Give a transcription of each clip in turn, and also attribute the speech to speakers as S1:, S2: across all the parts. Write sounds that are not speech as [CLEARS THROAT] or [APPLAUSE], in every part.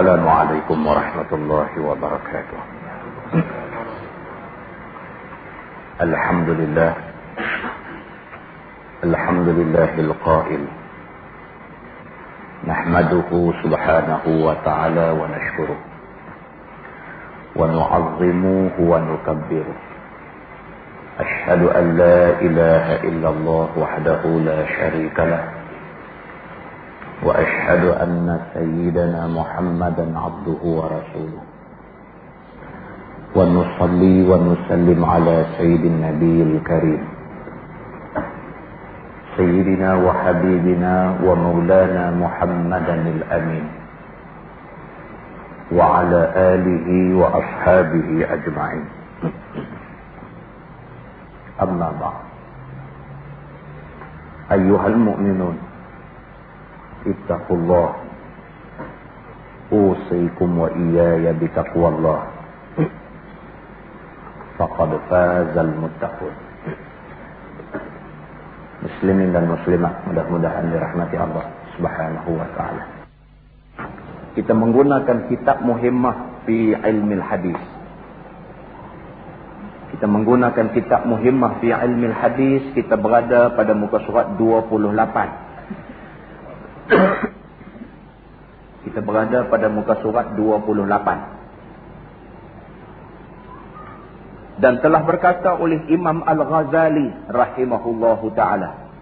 S1: السلام عليكم ورحمة الله وبركاته. الحمد لله. الحمد لله القائل. نحمده سبحانه وتعالى ونشكره. ونعظمه ونكبره. أشهد أن لا إله إلا الله وحده لا شريك له. وأشهد أن سيدنا محمدا عبده ورسوله. ونصلي ونسلم على سيد النبي الكريم. سيدنا وحبيبنا ومولانا محمدا الأمين. وعلى آله وأصحابه أجمعين. أما بعد. أيها المؤمنون. اتقوا الله أوصيكم وإياي بتقوى الله فقد فاز المتقون Muslimin dan muslimat mudah-mudahan dirahmati Allah Subhanahu wa taala. Kita menggunakan kitab Muhimmah fi Ilmi Hadis. Kita menggunakan kitab Muhimmah fi Ilmi Hadis, kita berada pada muka surat 28. [COUGHS] kita berada pada muka surat 28. dan telah berkata oleh Imam Al-Ghazali rahimahullahu taala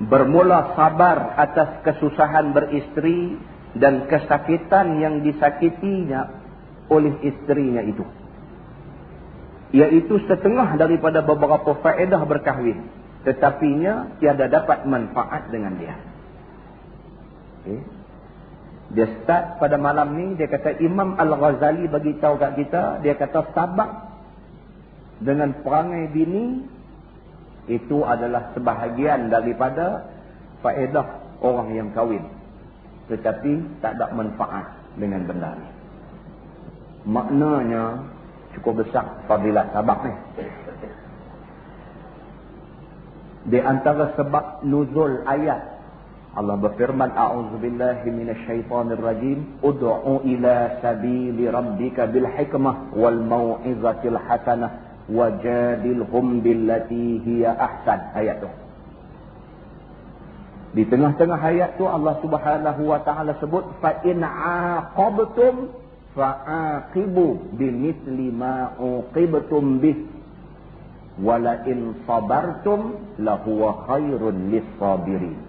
S1: bermula sabar atas kesusahan beristri dan kesakitan yang disakitinya oleh istrinya itu iaitu setengah daripada beberapa faedah berkahwin tetapinya tiada dapat manfaat dengan dia okay. dia start pada malam ni dia kata Imam Al-Ghazali bagi tahu kat kita dia kata sabar dengan perangai bini itu adalah sebahagian daripada faedah orang yang kahwin. Tetapi tak ada manfaat dengan benda ni. Maknanya cukup besar fadilat sabak ni. Di antara sebab nuzul ayat Allah berfirman a'udzubillahi minasyaitonirrajim ud'u ila sabili rabbika bil hikmah wal mau'izatil hasanah wajadilhum billati hiya ahsan. Ayat tu. Di tengah-tengah ayat tu Allah Subhanahu wa taala sebut fa in aqabtum fa'aqibu bimithli ma uqibtum bih. Wala in sabartum lahuwa khairun lis-sabirin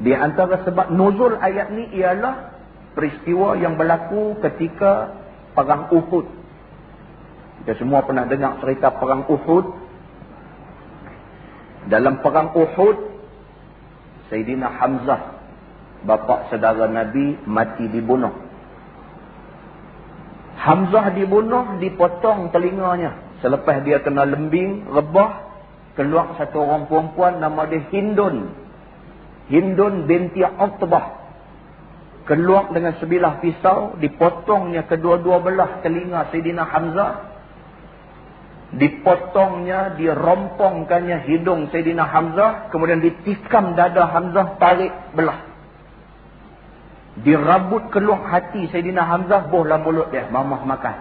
S1: di antara sebab nuzul ayat ni ialah peristiwa yang berlaku ketika perang Uhud kita semua pernah dengar cerita perang Uhud. Dalam perang Uhud, Sayyidina Hamzah, bapa saudara Nabi, mati dibunuh. Hamzah dibunuh, dipotong telinganya. Selepas dia kena lembing, rebah, keluar satu orang perempuan nama dia Hindun. Hindun binti Uqtbah. Keluar dengan sebilah pisau, dipotongnya kedua-dua belah telinga Sayyidina Hamzah dipotongnya, dirompongkannya hidung Sayyidina Hamzah, kemudian ditikam dada Hamzah, tarik belah. Dirabut keluar hati Sayyidina Hamzah, bohlah mulut dia, mamah makan.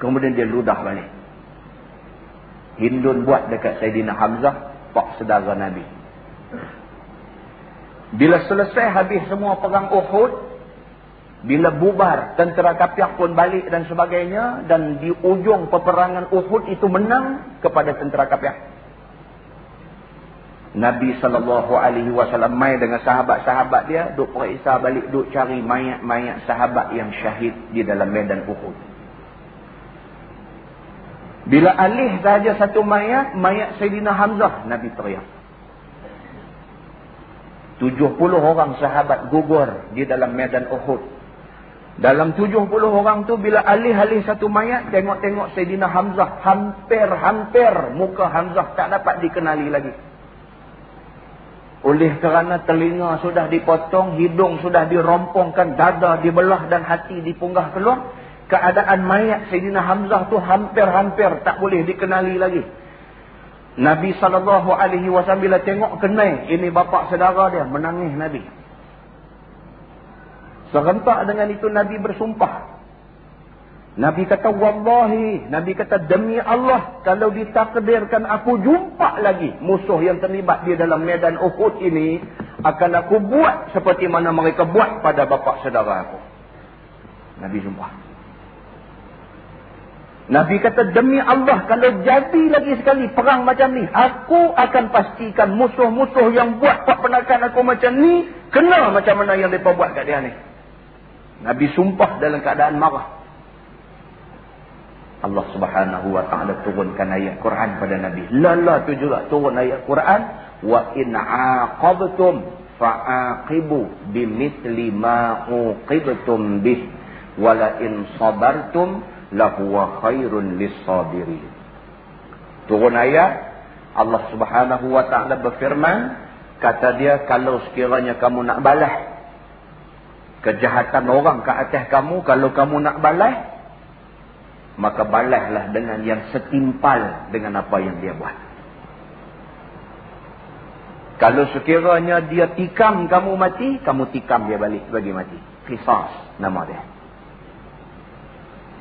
S1: Kemudian dia ludah balik. Hindun buat dekat Sayyidina Hamzah, pak sedara Nabi. Bila selesai habis semua perang Uhud, bila bubar tentera kapiak pun balik dan sebagainya dan di ujung peperangan Uhud itu menang kepada tentera kapiak. Nabi wasallam mai dengan sahabat-sahabat dia duk periksa balik duk cari mayat-mayat sahabat yang syahid di dalam medan Uhud. Bila alih saja satu mayat, mayat Sayyidina Hamzah, Nabi teriak. 70 orang sahabat gugur di dalam medan Uhud. Dalam 70 orang tu bila alih-alih satu mayat tengok-tengok Sayyidina Hamzah hampir-hampir muka Hamzah tak dapat dikenali lagi. Oleh kerana telinga sudah dipotong, hidung sudah dirompongkan, dada dibelah dan hati dipunggah keluar, keadaan mayat Sayyidina Hamzah tu hampir-hampir tak boleh dikenali lagi. Nabi SAW bila tengok kenai, ini bapa saudara dia, menangis Nabi. Serentak dengan itu Nabi bersumpah. Nabi kata, Wallahi, Nabi kata, demi Allah, kalau ditakdirkan aku jumpa lagi musuh yang terlibat di dalam medan Uhud ini, akan aku buat seperti mana mereka buat pada bapa saudara aku. Nabi sumpah. Nabi kata, demi Allah, kalau jadi lagi sekali perang macam ni, aku akan pastikan musuh-musuh yang buat penakan aku macam ni, kena macam mana yang mereka buat kat dia ni. Nabi sumpah dalam keadaan marah. Allah subhanahu wa ta'ala turunkan ayat Quran pada Nabi. Lala tu juga turun ayat Quran. Wa in aqabtum fa'aqibu bimithli ma uqibtum bih. Wala in sabartum lahuwa khairun lissabirin. Turun ayat. Allah subhanahu wa ta'ala berfirman. Kata dia kalau sekiranya kamu nak balas. Kejahatan orang ke atas kamu. Kalau kamu nak balas maka balaslah dengan yang setimpal dengan apa yang dia buat. Kalau sekiranya dia tikam kamu mati, kamu tikam dia balik bagi mati. Qisas nama dia.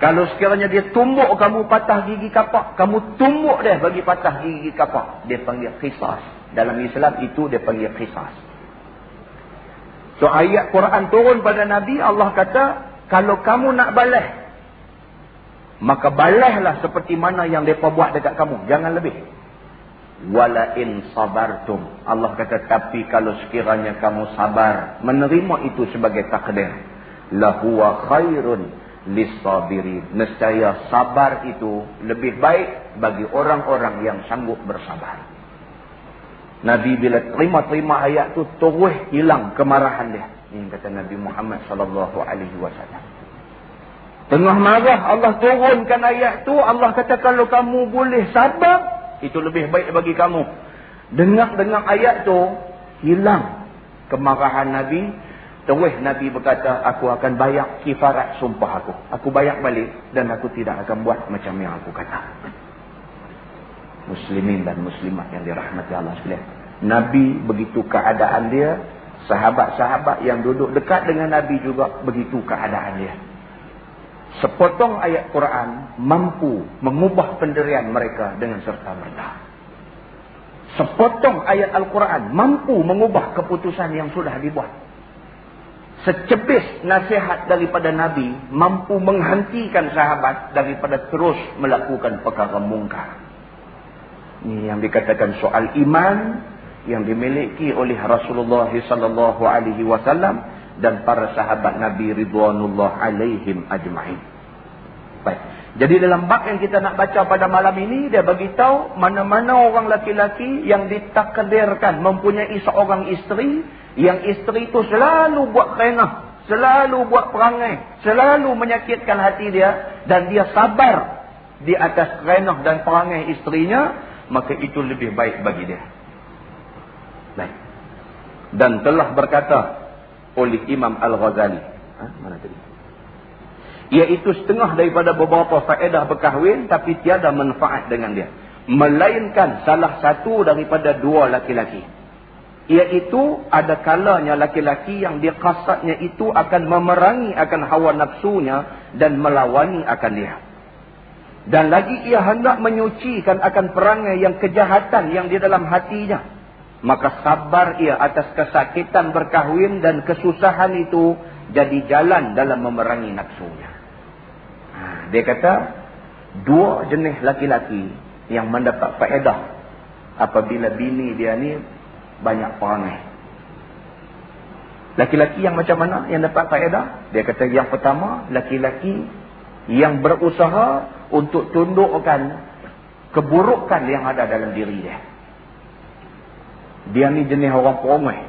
S1: Kalau sekiranya dia tumbuk kamu patah gigi kapak, kamu tumbuk dia bagi patah gigi kapak. Dia panggil qisas. Dalam Islam itu dia panggil qisas. So ayat Quran turun pada Nabi, Allah kata, kalau kamu nak balas maka balaslah seperti mana yang mereka buat dekat kamu. Jangan lebih. Wala in sabartum. Allah kata, tapi kalau sekiranya kamu sabar, menerima itu sebagai takdir. Lahuwa khairun lissabirin. Nescaya sabar itu lebih baik bagi orang-orang yang sanggup bersabar. Nabi bila terima-terima ayat tu terus hilang kemarahan dia. Ini kata Nabi Muhammad sallallahu alaihi wasallam. Tengah marah Allah turunkan ayat tu. Allah kata kalau kamu boleh sabar. Itu lebih baik bagi kamu. Dengar-dengar ayat tu. Hilang kemarahan Nabi. Terus Nabi berkata. Aku akan bayar kifarat sumpah aku. Aku bayar balik. Dan aku tidak akan buat macam yang aku kata. Muslimin dan muslimat yang dirahmati Allah sekalian. Nabi begitu keadaan dia. Sahabat-sahabat yang duduk dekat dengan Nabi juga begitu keadaan dia sepotong ayat Quran mampu mengubah penderian mereka dengan serta merta. Sepotong ayat Al-Quran mampu mengubah keputusan yang sudah dibuat. Secebis nasihat daripada Nabi mampu menghentikan sahabat daripada terus melakukan perkara mungkar. Ini yang dikatakan soal iman yang dimiliki oleh Rasulullah sallallahu alaihi wasallam dan para sahabat Nabi Ridwanullah alaihim ajma'in. Baik. Jadi dalam bab yang kita nak baca pada malam ini, dia beritahu mana-mana orang laki-laki yang ditakdirkan mempunyai seorang isteri, yang isteri itu selalu buat kerenah, selalu buat perangai, selalu menyakitkan hati dia, dan dia sabar di atas kerenah dan perangai isterinya, maka itu lebih baik bagi dia. Baik. Dan telah berkata oleh Imam Al-Ghazali. Ha? Mana tadi? Iaitu setengah daripada beberapa faedah berkahwin tapi tiada manfaat dengan dia. Melainkan salah satu daripada dua laki-laki. Iaitu ada kalanya laki-laki yang dia kasatnya itu akan memerangi akan hawa nafsunya dan melawani akan dia. Dan lagi ia hendak menyucikan akan perangai yang kejahatan yang di dalam hatinya maka sabar ia atas kesakitan berkahwin dan kesusahan itu jadi jalan dalam memerangi nafsunya. Dia kata, dua jenis laki-laki yang mendapat faedah apabila bini dia ni banyak perangai. Laki-laki yang macam mana yang dapat faedah? Dia kata yang pertama, laki-laki yang berusaha untuk tundukkan keburukan yang ada dalam diri dia. Dia ni jenis orang perongoi.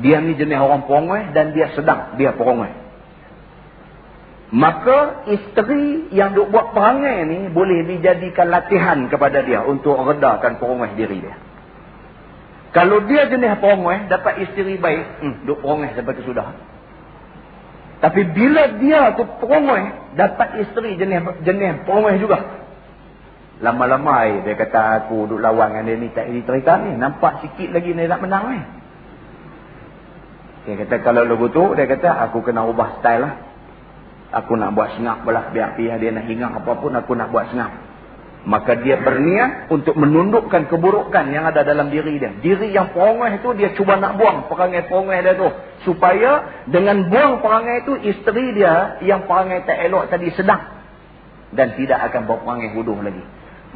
S1: Dia ni jenis orang perongoi dan dia sedang dia perongoi. Maka isteri yang duk buat perangai ni boleh dijadikan latihan kepada dia untuk redakan perongoi diri dia. Kalau dia jenis perongoi dapat isteri baik, hmm, duk perongoi sampai sudah. Tapi bila dia tu perongoi dapat isteri jenis jenis perongoi juga. Lama-lama dia kata aku duduk lawan dengan dia ni tak cerita ni. Nampak sikit lagi dia nak menang ni. Dia kata kalau lu butuh, dia kata aku kena ubah style lah. Aku nak buat sengak belah biar pihak dia nak hingang apapun aku nak buat sengak. Maka dia berniat untuk menundukkan keburukan yang ada dalam diri dia. Diri yang perongah itu dia cuba nak buang perangai perongah dia tu. Supaya dengan buang perangai itu isteri dia yang perangai tak elok tadi sedang. Dan tidak akan bawa perangai huduh lagi.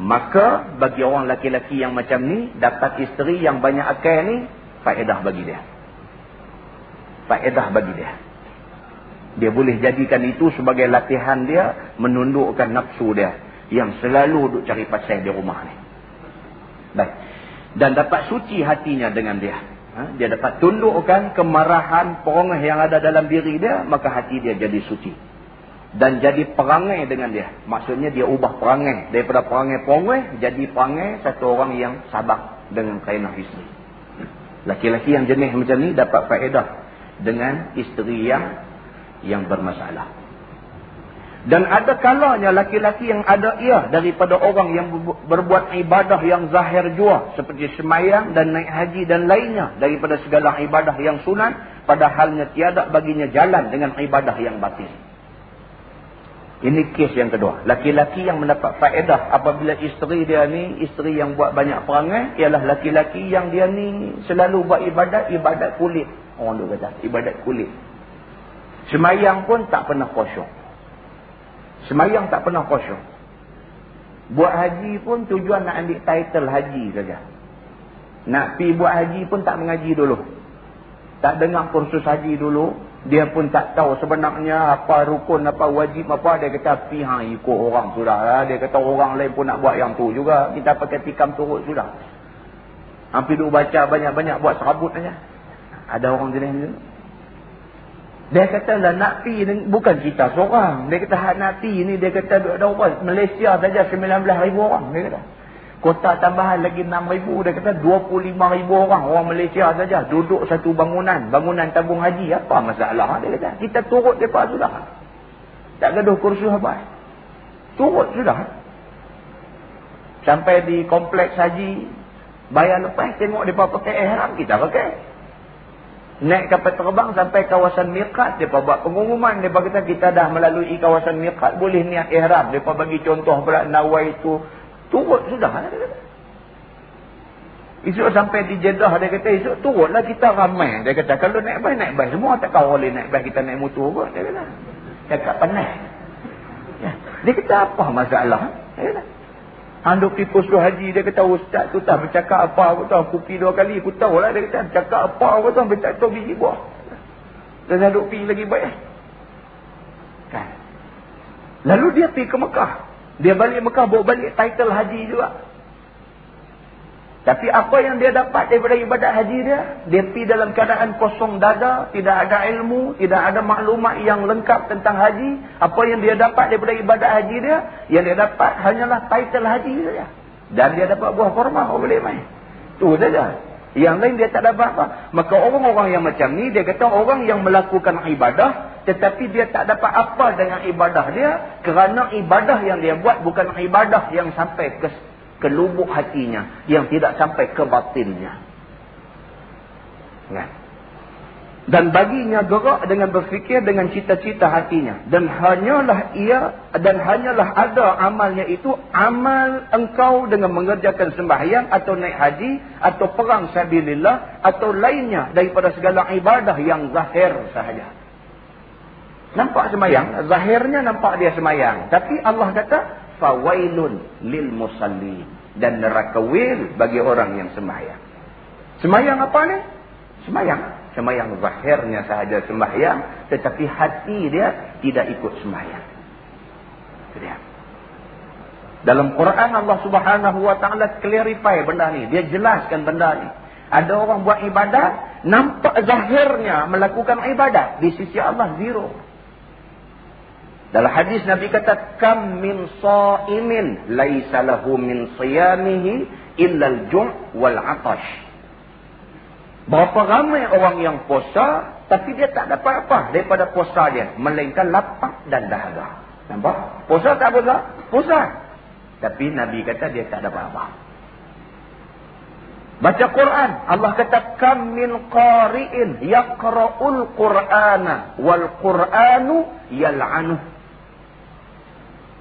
S1: Maka bagi orang laki-laki yang macam ni dapat isteri yang banyak akal ni faedah bagi dia. Faedah bagi dia. Dia boleh jadikan itu sebagai latihan dia menundukkan nafsu dia yang selalu duk cari pasal di rumah ni. Baik. Dan dapat suci hatinya dengan dia. Ha? Dia dapat tundukkan kemarahan perongah yang ada dalam diri dia, maka hati dia jadi suci. Dan jadi perangai dengan dia. Maksudnya dia ubah perangai. Daripada perangai perongah, jadi perangai satu orang yang sabar dengan kainah isteri. Laki-laki yang jenis macam ni dapat faedah dengan isteri yang yang bermasalah. Dan ada kalanya laki-laki yang ada ia daripada orang yang berbuat ibadah yang zahir jua. Seperti semayang dan naik haji dan lainnya. Daripada segala ibadah yang sunat. Padahalnya tiada baginya jalan dengan ibadah yang batin. Ini kes yang kedua. Laki-laki yang mendapat faedah apabila isteri dia ni, isteri yang buat banyak perangai, ialah laki-laki yang dia ni selalu buat ibadat, ibadat kulit. Orang tu kata, ibadat kulit. Semayang pun tak pernah kosong. Semayang tak pernah kosong. Buat haji pun tujuan nak ambil title haji saja. Nak pi buat haji pun tak mengaji dulu. Tak dengar kursus haji dulu. Dia pun tak tahu sebenarnya apa rukun, apa wajib, apa. Dia kata pi ha, ikut orang sudah. Lah. Dia kata orang lain pun nak buat yang tu juga. Kita pakai tikam turut sudah. Hampir duk baca banyak-banyak buat serabut saja. Ada orang jenis ni. Dia kata lah nak pi bukan kita seorang. Dia kata hak nak pi ni dia kata ada orang Malaysia saja 19 ribu orang. Dia kata. Kota tambahan lagi 6 ribu. Dia kata 25 ribu orang. Orang Malaysia saja duduk satu bangunan. Bangunan tabung haji. Apa masalah? Dia kata kita turut mereka sudah. Tak gaduh kursus apa. Turut sudah. Sampai di kompleks haji. Bayar lepas tengok mereka pakai ihram. Kita pakai. Naik kapal terbang sampai kawasan miqat. Mereka buat pengumuman. Mereka kata kita dah melalui kawasan miqat. Boleh niat ihram. Mereka bagi contoh pula nawai itu. Turut sudah. Esok sampai di Jeddah. Dia kata esok turutlah kita ramai. Dia kata kalau naik baik naik baik. Semua tak kau boleh naik baik kita naik motor pun. Dia kata. Cakap penat. Ya. Dia kata apa masalah? Dia kata. Handuk pergi posko haji, dia kata, Ustaz tu tak bercakap apa, aku tahu, aku pergi dua kali, aku tahu lah, dia kata, cakap apa, tahu, aku tak tahu biji buah. Dan handuk pergi lagi baik. Kan? Lalu dia pergi ke Mekah. Dia balik Mekah, bawa balik title haji juga. Tapi apa yang dia dapat daripada ibadat haji dia? Dia pergi dalam keadaan kosong dada, tidak ada ilmu, tidak ada maklumat yang lengkap tentang haji. Apa yang dia dapat daripada ibadat haji dia? Yang dia dapat hanyalah title haji saja. Dan dia dapat buah korma, oh boleh main. Itu saja. Yang lain dia tak dapat apa. Maka orang-orang yang macam ni, dia kata orang yang melakukan ibadah, tetapi dia tak dapat apa dengan ibadah dia, kerana ibadah yang dia buat bukan ibadah yang sampai ke ke lubuk hatinya yang tidak sampai ke batinnya. Ya. Dan baginya gerak dengan berfikir dengan cita-cita hatinya. Dan hanyalah ia dan hanyalah ada amalnya itu amal engkau dengan mengerjakan sembahyang atau naik haji atau perang sabilillah atau lainnya daripada segala ibadah yang zahir sahaja. Nampak sembahyang, zahirnya nampak dia sembahyang. Tapi Allah kata fawailun lil musalli dan neraka wil bagi orang yang sembahyang. Sembahyang apa ni? Sembahyang. Sembahyang zahirnya sahaja sembahyang tetapi hati dia tidak ikut sembahyang. Dia. Dalam Quran Allah Subhanahu wa taala clarify benda ni. Dia jelaskan benda ni. Ada orang buat ibadat, nampak zahirnya melakukan ibadat, di sisi Allah zero. Dalam hadis Nabi kata kam min sa'imin laisa lahu min siyamihi illa al-ju' wal 'atash. Berapa ramai orang yang puasa tapi dia tak dapat apa daripada puasa dia melainkan lapar dan dahaga. Nampak? Puasa tak puasa? Puasa. Tapi Nabi kata dia tak dapat apa. Baca Quran. Allah kata, Kam min qari'in yaqra'ul Qur'ana wal Qur'anu yal'anuh.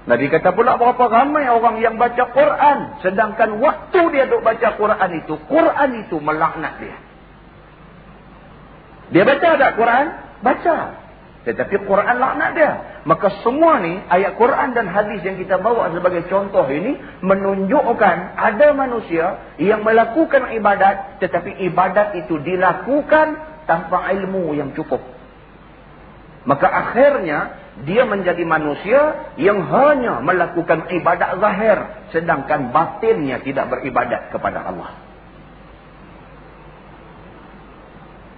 S1: Nabi kata pula berapa ramai orang yang baca Quran. Sedangkan waktu dia duk baca Quran itu, Quran itu melaknat dia. Dia baca tak Quran? Baca. Tetapi Quran laknat dia. Maka semua ni ayat Quran dan hadis yang kita bawa sebagai contoh ini menunjukkan ada manusia yang melakukan ibadat tetapi ibadat itu dilakukan tanpa ilmu yang cukup. Maka akhirnya dia menjadi manusia yang hanya melakukan ibadat zahir sedangkan batinnya tidak beribadat kepada Allah.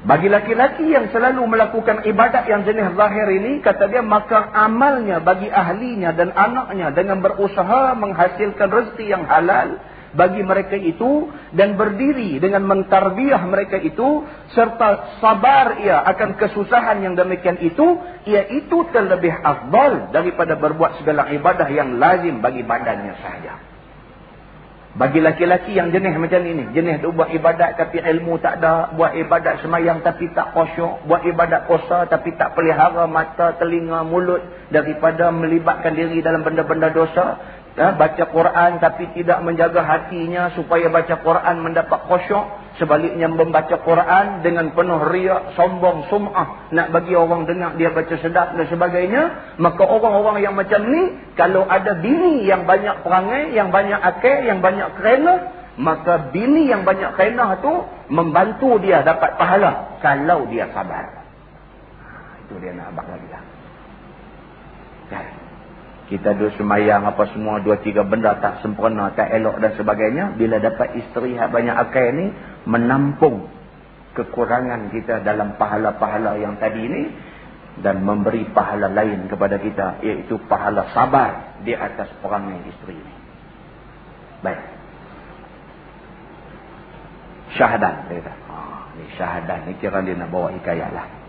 S1: Bagi laki-laki yang selalu melakukan ibadat yang jenis zahir ini, kata dia, maka amalnya bagi ahlinya dan anaknya dengan berusaha menghasilkan rezeki yang halal bagi mereka itu dan berdiri dengan mentarbiah mereka itu serta sabar ia akan kesusahan yang demikian itu ia itu terlebih afdal daripada berbuat segala ibadah yang lazim bagi badannya sahaja. Bagi laki-laki yang jenis macam ini. Jenis tu buat ibadat tapi ilmu tak ada. Buat ibadat semayang tapi tak khusyuk. Buat ibadat puasa tapi tak pelihara mata, telinga, mulut. Daripada melibatkan diri dalam benda-benda dosa. Ya, baca Quran tapi tidak menjaga hatinya supaya baca Quran mendapat khusyuk. Sebaliknya membaca Quran dengan penuh riak, sombong, sum'ah. Nak bagi orang dengar dia baca sedap dan sebagainya. Maka orang-orang yang macam ni, kalau ada bini yang banyak perangai, yang banyak akal, yang banyak kerana, maka bini yang banyak kerana tu membantu dia dapat pahala. Kalau dia sabar. Ha, itu dia nak abang lagi lah. Kan? Kita duduk semayang apa semua dua tiga benda tak sempurna tak elok dan sebagainya bila dapat isteri yang banyak akal ni menampung kekurangan kita dalam pahala-pahala yang tadi ni dan memberi pahala lain kepada kita iaitu pahala sabar di atas perangai isteri ni. Baik. Syahadat dia kata. Ah, ni syahadat ni kira dia nak bawa hikayat lah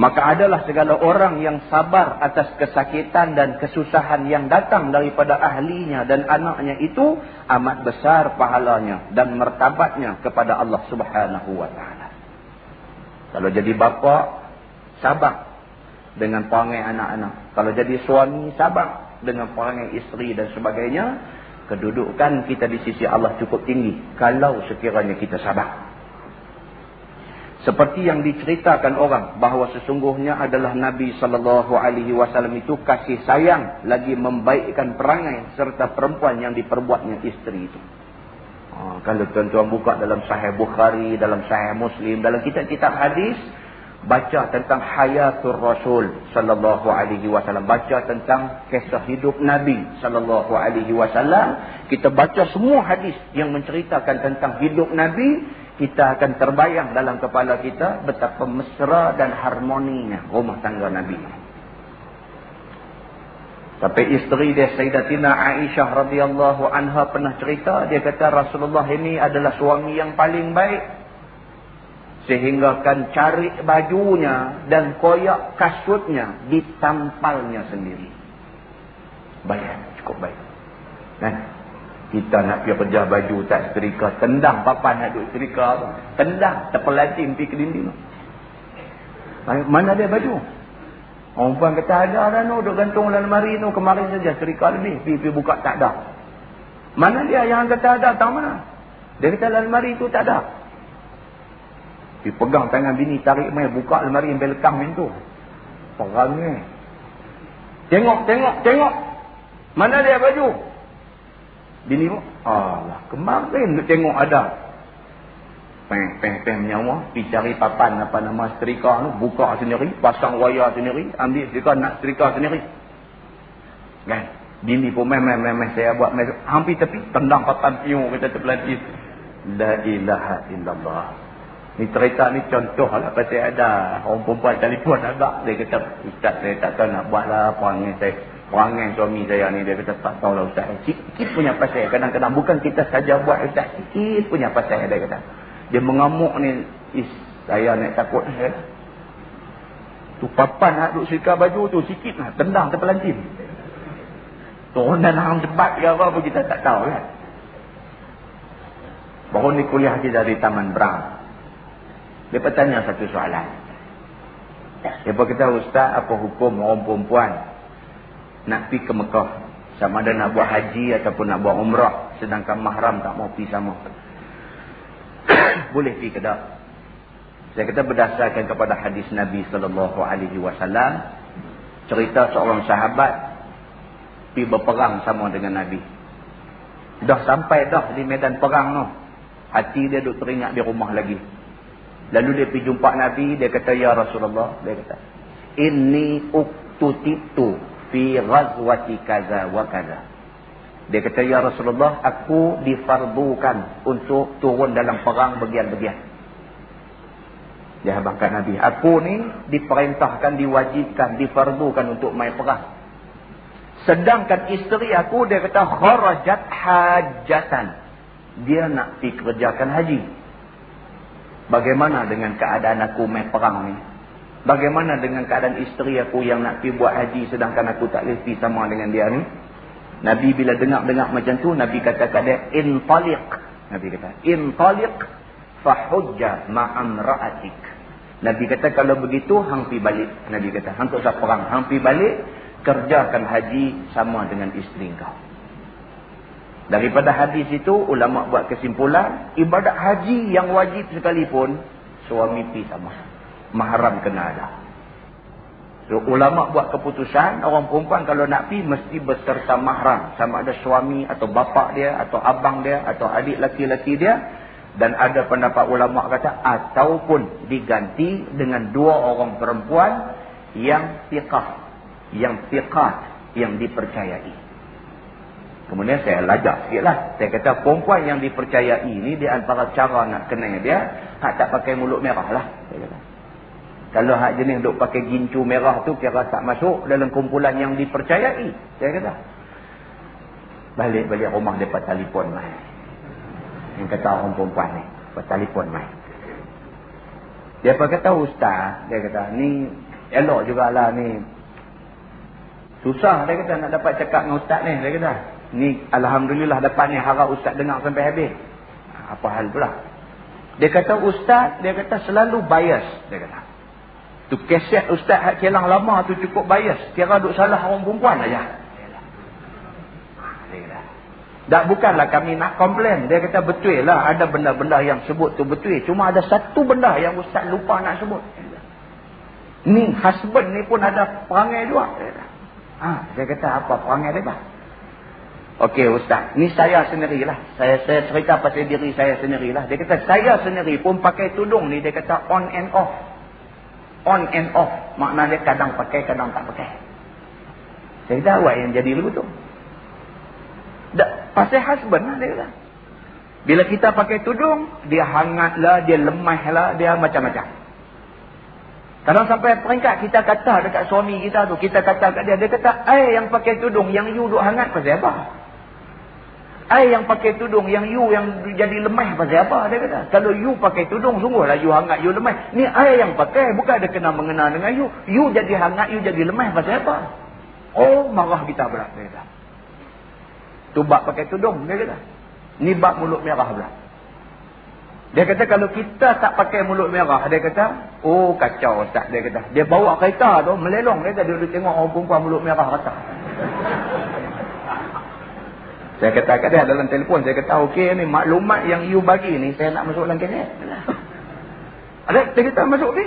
S1: Maka adalah segala orang yang sabar atas kesakitan dan kesusahan yang datang daripada ahlinya dan anaknya itu amat besar pahalanya dan mertabatnya kepada Allah subhanahu ta'ala. Kalau jadi bapa, sabar dengan perangai anak-anak. Kalau jadi suami, sabar dengan perangai isteri dan sebagainya. Kedudukan kita di sisi Allah cukup tinggi. Kalau sekiranya kita sabar. Seperti yang diceritakan orang bahawa sesungguhnya adalah Nabi sallallahu alaihi wasallam itu kasih sayang lagi membaikkan perangai serta perempuan yang diperbuatnya isteri itu. Ha, kalau tuan-tuan buka dalam sahih Bukhari, dalam sahih Muslim, dalam kitab-kitab hadis baca tentang hayatul Rasul sallallahu alaihi wasallam, baca tentang kisah hidup Nabi sallallahu alaihi wasallam, kita baca semua hadis yang menceritakan tentang hidup Nabi kita akan terbayang dalam kepala kita betapa mesra dan harmoninya rumah tangga Nabi. Tapi isteri dia Sayyidatina Aisyah radhiyallahu anha pernah cerita dia kata Rasulullah ini adalah suami yang paling baik sehingga kan cari bajunya dan koyak kasutnya ditampalnya sendiri. Baik, cukup baik. Nah, kita nak pergi kerja baju tak setrika. Tendang papan nak duduk setrika. Tendang. Terpelancing pergi ke dinding. Mana dia baju? Orang pun kata ada dah no. Duduk gantung dalam lemari tu. Kemarin saja setrika lebih. Pergi buka tak ada. Mana dia yang kata ada? Tahu mana? Dia kata dalam lemari tu tak ada. Pergi pegang tangan bini. Tarik main. Buka lemari yang belakang tu. Perangnya. Tengok, tengok, tengok. Mana dia baju? Bini pun, alah, kemarin nak tengok ada. Peng, peng, peng nyawa, pergi cari papan apa nama setrika tu, buka sendiri, pasang wayar sendiri, ambil setrika nak setrika sendiri. Kan? Bini pun meh, meh, meh, meh, saya buat, meh, hampir tepi, tendang papan piung, kata terpelantis. La ilaha illallah. Ni cerita ni contoh lah pasal ada orang perempuan telefon agak. Dia kata, Ustaz saya tak tahu nak buat lah apa ni saya perangai suami saya ni dia kata tak tahu lah ustaz sikit punya pasal. Kadang-kadang bukan kita saja buat ustaz. Sikit punya pasal dia kata. Dia mengamuk ni is saya nak takut saya tu papan nak duduk sika baju tu sikit lah. Tendang terpelantin turunan hang cepat ke apa pun kita tak tahu kan? Baru ni kuliah haji dari Taman Brang. Dia bertanya satu soalan. Dia berkata, Ustaz, apa hukum orang perempuan nak pergi ke Mekah? Sama ada nak buat haji ataupun nak buat umrah. Sedangkan mahram tak mau pergi sama. [COUGHS] Boleh pergi ke tak? Saya kata berdasarkan kepada hadis Nabi SAW. Cerita seorang sahabat pergi berperang sama dengan Nabi. Dah sampai dah di medan perang tu. Hati dia duduk teringat di rumah lagi. Lalu dia pergi jumpa Nabi, dia kata, Ya Rasulullah, dia kata, Inni uktutitu fi ghazwati kaza wa kaza. Dia kata, Ya Rasulullah, aku difardukan untuk turun dalam perang bagian-bagian. Dia habangkan Nabi, aku ni diperintahkan, diwajibkan, difardukan untuk main perang. Sedangkan isteri aku, dia kata, kharajat hajatan. Dia nak pergi kerjakan haji. Bagaimana dengan keadaan aku main perang ni? Bagaimana dengan keadaan isteri aku yang nak pergi buat haji sedangkan aku tak boleh pergi sama dengan dia ni? Nabi bila dengar-dengar macam tu, Nabi kata kat dia, Intaliq. Nabi kata, Intaliq fahujja ma'am ra'atik. Nabi kata, kalau begitu, hang pergi balik. Nabi kata, hang tak usah perang. Hang pergi balik, kerjakan haji sama dengan isteri kau. Daripada hadis itu, ulama buat kesimpulan, ibadat haji yang wajib sekalipun, suami pi sama. Mahram kena ada. So, ulama buat keputusan, orang perempuan kalau nak pi mesti berserta mahram. Sama ada suami atau bapa dia, atau abang dia, atau adik laki-laki dia. Dan ada pendapat ulama kata, ataupun diganti dengan dua orang perempuan yang fiqah. Yang fiqah, yang dipercayai. Kemudian saya lajak sikit lah. Saya kata perempuan yang dipercayai ni di antara cara nak kenal dia, tak pakai mulut merah lah. Saya kata. Kalau hak jenis duk pakai gincu merah tu kira tak masuk dalam kumpulan yang dipercayai. Saya kata. Balik-balik rumah dia patah telefon mai. Yang kata orang perempuan ni. Patah telefon mai. Dia apa kata ustaz, dia kata ni elok jugalah ni. Susah dia kata nak dapat cakap dengan ustaz ni. Dia kata Ni Alhamdulillah depan ni harap ustaz dengar sampai habis. Apa hal pula? Dia kata ustaz, dia kata selalu bias. Dia kata. Tu keset ustaz hak kelang lama tu cukup bias. Kira duk salah orang perempuan aja. Tak bukanlah kami nak komplain. Dia kata betul lah. Ada benda-benda yang sebut tu betul. Cuma ada satu benda yang ustaz lupa nak sebut. Ni husband ni pun ada perangai juga. Ha, dia kata apa perangai dia? Okey ustaz, ni saya sendirilah. Saya saya cerita pasal diri saya sendirilah. Dia kata saya sendiri pun pakai tudung ni dia kata on and off. On and off. Maknanya kadang pakai kadang tak pakai. Saya kata awak yang jadi begitu. Tak pasal husband lah dia kata. Bila kita pakai tudung, dia hangatlah, dia lemahlah, dia macam-macam. Kadang sampai peringkat kita kata dekat suami kita tu, kita kata kat dia, dia kata, "Eh yang pakai tudung yang you duk hangat pasal apa?" Ai yang pakai tudung, yang you yang jadi lemah pasal apa? Dia kata. Kalau you pakai tudung, sungguhlah you hangat, you lemah. Ni ai yang pakai, bukan ada kena mengenal dengan you. You jadi hangat, you jadi lemah pasal apa? Oh, marah kita pula. Dia kata. Tu bak pakai tudung, dia kata. Ni bak mulut merah pula. Dia kata kalau kita tak pakai mulut merah, dia kata, oh kacau Ustaz, dia kata. Dia bawa kereta tu, melelong, dia kata, dia tengok orang perempuan mulut merah rata. Saya kata kat dia dalam telefon, saya kata, okey ni maklumat yang you bagi ni, saya nak masuk dalam kenyat. [LAUGHS] Ada, saya kata masuk ni.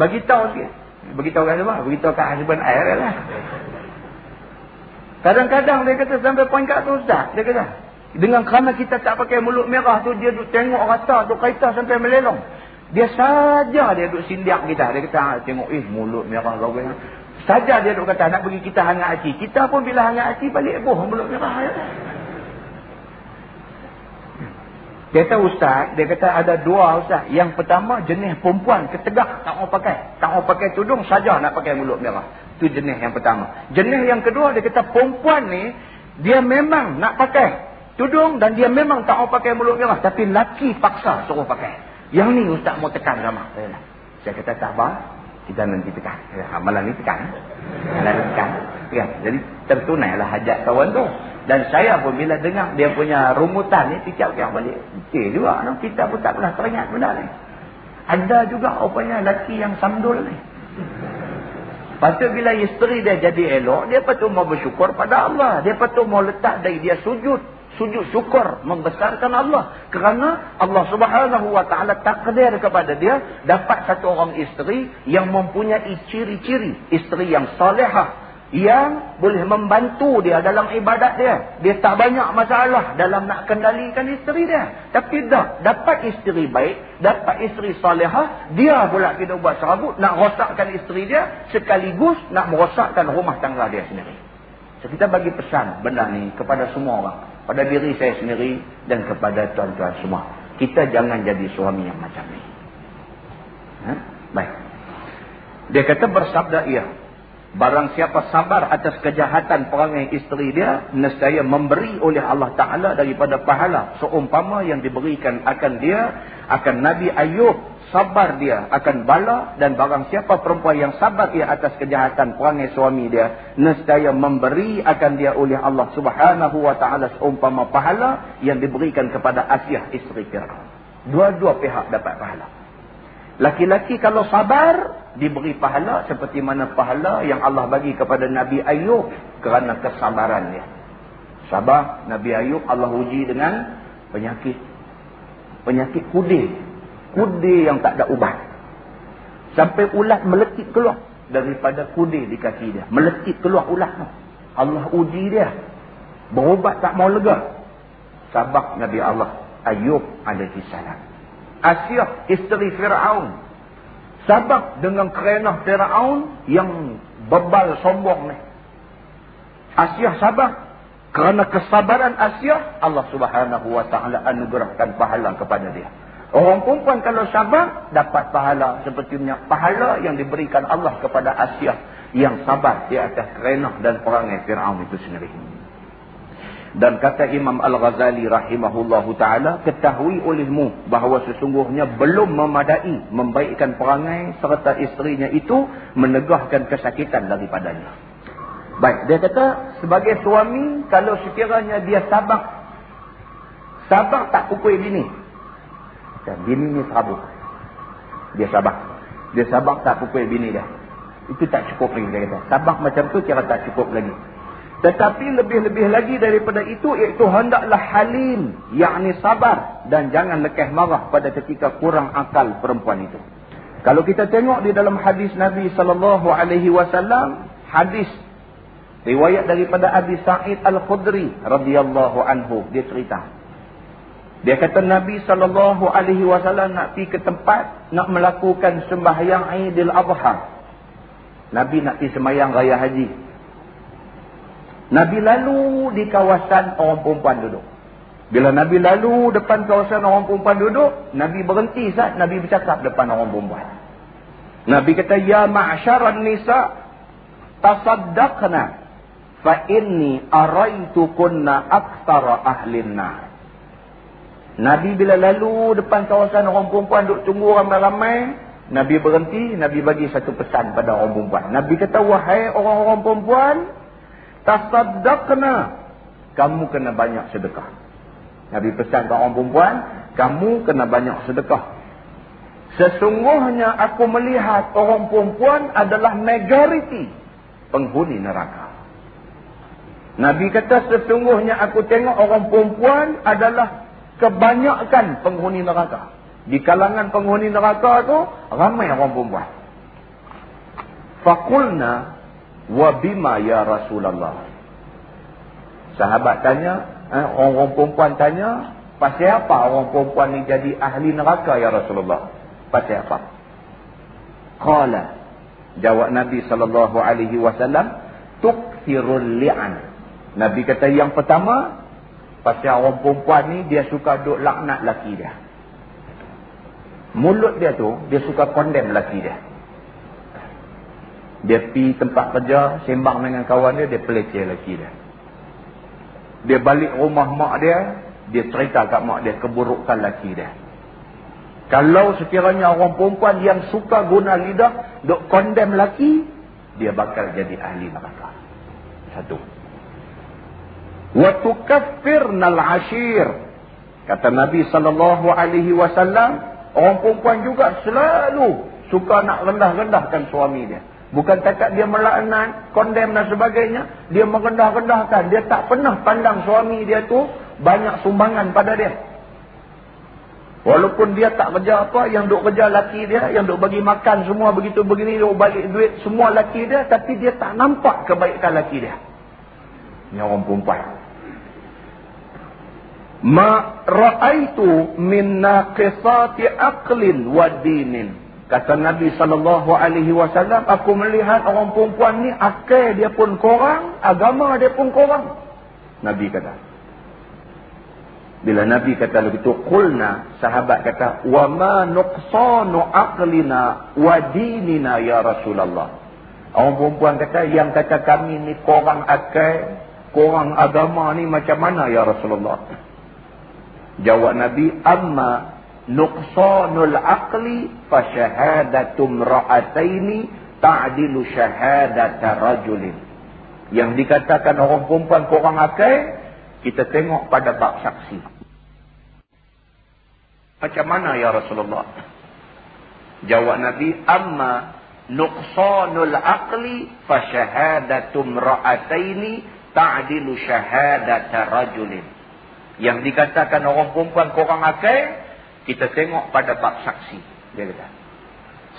S1: Bagi tahu sikit. Bagi tahu kat siapa? Bagi tahu kat husband air lah. Kadang-kadang dia kata sampai poin kat tu Ustaz. Dia kata, dengan kerana kita tak pakai mulut merah tu, dia duduk tengok rata tu kereta sampai melelong. Dia saja dia duduk sindiak kita. Dia kata, ah, tengok, eh mulut merah bagus. Saja dia duk kata nak bagi kita hangat hati. Kita pun bila hangat hati balik boh belum merah. Ya. Dia kata ustaz, dia kata ada dua ustaz. Yang pertama jenis perempuan ketegak tak mau pakai. Tak mau pakai tudung saja nak pakai mulut merah. Itu jenis yang pertama. Jenis yang kedua dia kata perempuan ni dia memang nak pakai tudung dan dia memang tak mau pakai mulut merah. Tapi laki paksa suruh pakai. Yang ni ustaz mau tekan sama. Saya kata tak apa kita nanti tekan. Ya, malam ni tekan. Malam ni tekan. Ya, jadi tertunailah hajat kawan tu. Dan saya pun bila dengar dia punya rumutan ni, fikir-fikir balik. Okey juga, no? kita pun tak pernah teringat benda ni. Ada juga rupanya lelaki yang samdul ni. Lepas bila isteri dia jadi elok, dia patut mau bersyukur pada Allah. Dia patut mau letak dari dia sujud. Sujud syukur membesarkan Allah. Kerana Allah subhanahu wa ta'ala takdir kepada dia dapat satu orang isteri yang mempunyai ciri-ciri. Isteri yang salihah yang boleh membantu dia dalam ibadat dia. Dia tak banyak masalah dalam nak kendalikan isteri dia. Tapi dah, dapat isteri baik, dapat isteri salihah, dia pula kita buat serabut, nak rosakkan isteri dia, sekaligus nak merosakkan rumah tangga dia sendiri. So, kita bagi pesan benda ni kepada semua orang. Pada diri saya sendiri dan kepada tuan-tuan semua. Kita jangan jadi suami yang macam ni. Ha? Baik. Dia kata bersabda ia. Barang siapa sabar atas kejahatan perangai isteri dia, nescaya memberi oleh Allah Ta'ala daripada pahala seumpama yang diberikan akan dia, akan Nabi Ayub, sabar dia akan bala dan barang siapa perempuan yang sabar dia atas kejahatan perangai suami dia, nescaya memberi akan dia oleh Allah Subhanahu Wa Ta'ala seumpama pahala yang diberikan kepada Asyah isteri Fir'aun. Dua-dua pihak dapat pahala. Laki-laki kalau sabar, diberi pahala seperti mana pahala yang Allah bagi kepada Nabi Ayub kerana kesabarannya. Sabar, Nabi Ayub Allah uji dengan penyakit. Penyakit kudir. Kudir yang tak ada ubat. Sampai ulat meletik keluar daripada kudir di kaki dia. Meletik keluar ulat. Allah uji dia. Berubat tak mau lega. Sabar Nabi Allah Ayub alaihi salam. Asyah isteri Fir'aun. Sabab dengan kerenah Fir'aun yang bebal sombong ni. Asyah sabab. Kerana kesabaran Asyah, Allah subhanahu wa ta'ala anugerahkan pahala kepada dia. Orang perempuan kalau sabar, dapat pahala. Seperti pahala yang diberikan Allah kepada Asyah yang sabar di atas kerenah dan perangai Fir'aun itu sendiri. Dan kata Imam Al-Ghazali rahimahullahu ta'ala, ketahui olehmu bahawa sesungguhnya belum memadai membaikkan perangai serta isterinya itu menegahkan kesakitan daripadanya. Baik, dia kata sebagai suami, kalau sekiranya dia sabar, sabar tak pukul bini. Bini ni serabut. Dia sabar. Dia sabar tak pukul bini dia. Itu tak cukup lagi dia kata. Sabar macam tu kira tak cukup lagi. Tetapi lebih-lebih lagi daripada itu iaitu hendaklah halim, yakni sabar dan jangan lekeh marah pada ketika kurang akal perempuan itu. Kalau kita tengok di dalam hadis Nabi sallallahu alaihi wasallam, hadis riwayat daripada Abi Sa'id Al-Khudri radhiyallahu anhu, dia cerita. Dia kata Nabi sallallahu alaihi wasallam nak pergi ke tempat nak melakukan sembahyang Aidil Adha. Nabi nak pergi sembahyang raya haji. Nabi lalu di kawasan orang perempuan duduk. Bila Nabi lalu depan kawasan orang perempuan duduk, Nabi berhenti saat Nabi bercakap depan orang perempuan. Nabi kata, Ya ma'asyaran nisa, tasaddaqna, fa inni araitu kunna aktara ahlinna. Nabi bila lalu depan kawasan orang perempuan duduk tunggu ramai-ramai, Nabi berhenti, Nabi bagi satu pesan pada orang perempuan. Nabi kata, wahai orang-orang perempuan, tasaddaqna. Kamu kena banyak sedekah. Nabi pesan ke orang perempuan kamu kena banyak sedekah. Sesungguhnya aku melihat orang perempuan adalah majoriti penghuni neraka. Nabi kata sesungguhnya aku tengok orang perempuan adalah kebanyakan penghuni neraka. Di kalangan penghuni neraka tu ramai orang perempuan Wabima ya Rasulullah. Sahabat tanya, eh, orang perempuan tanya, pasal apa orang perempuan ni jadi ahli neraka ya Rasulullah? Pasal apa? Qala. Jawab Nabi sallallahu alaihi wasallam, tukthirul li'an. Nabi kata yang pertama, pasal orang perempuan ni dia suka duk laknat laki dia. Mulut dia tu, dia suka condemn laki dia. Dia pi tempat kerja, sembang dengan kawan dia, dia peleceh lelaki dia. Dia balik rumah mak dia, dia cerita kat mak dia keburukan lelaki dia. Kalau sekiranya orang perempuan yang suka guna lidah, duk condemn lelaki, dia bakal jadi ahli neraka. Satu. Wa tukaffirnal ashir. Kata Nabi wasallam, orang perempuan juga selalu suka nak rendah-rendahkan suami dia. Bukan cakap dia melaknat, kondem dan sebagainya. Dia merendah-rendahkan. Dia tak pernah pandang suami dia tu banyak sumbangan pada dia. Walaupun dia tak kerja apa, yang duk kerja laki dia, yang duk bagi makan semua begitu begini, duk balik duit semua laki dia, tapi dia tak nampak kebaikan laki dia. Ini orang perempuan. Ma ra'aitu min naqisati aqlin wa dinin. Kata Nabi sallallahu alaihi wasallam, aku melihat orang perempuan ni akal dia pun kurang, agama dia pun kurang. Nabi kata. Bila Nabi kata begitu, qulna sahabat kata, "Wa ma nuqsanu aqlina wa dinina ya Rasulullah." Orang perempuan kata, yang kata kami ni kurang akal, kurang agama ni macam mana ya Rasulullah? Jawab Nabi, "Amma nuqsanul aqli fa syahadatum ra'ataini ta'dilu syahadata rajulin. Yang dikatakan orang perempuan kurang akal kita tengok pada bab saksi. Macam mana ya Rasulullah? Jawab Nabi amma nuqsanul aqli fa syahadatum ra'ataini ta'dilu syahadata rajulin. Yang dikatakan orang perempuan kurang akal kita tengok pada bab saksi. Dia kata.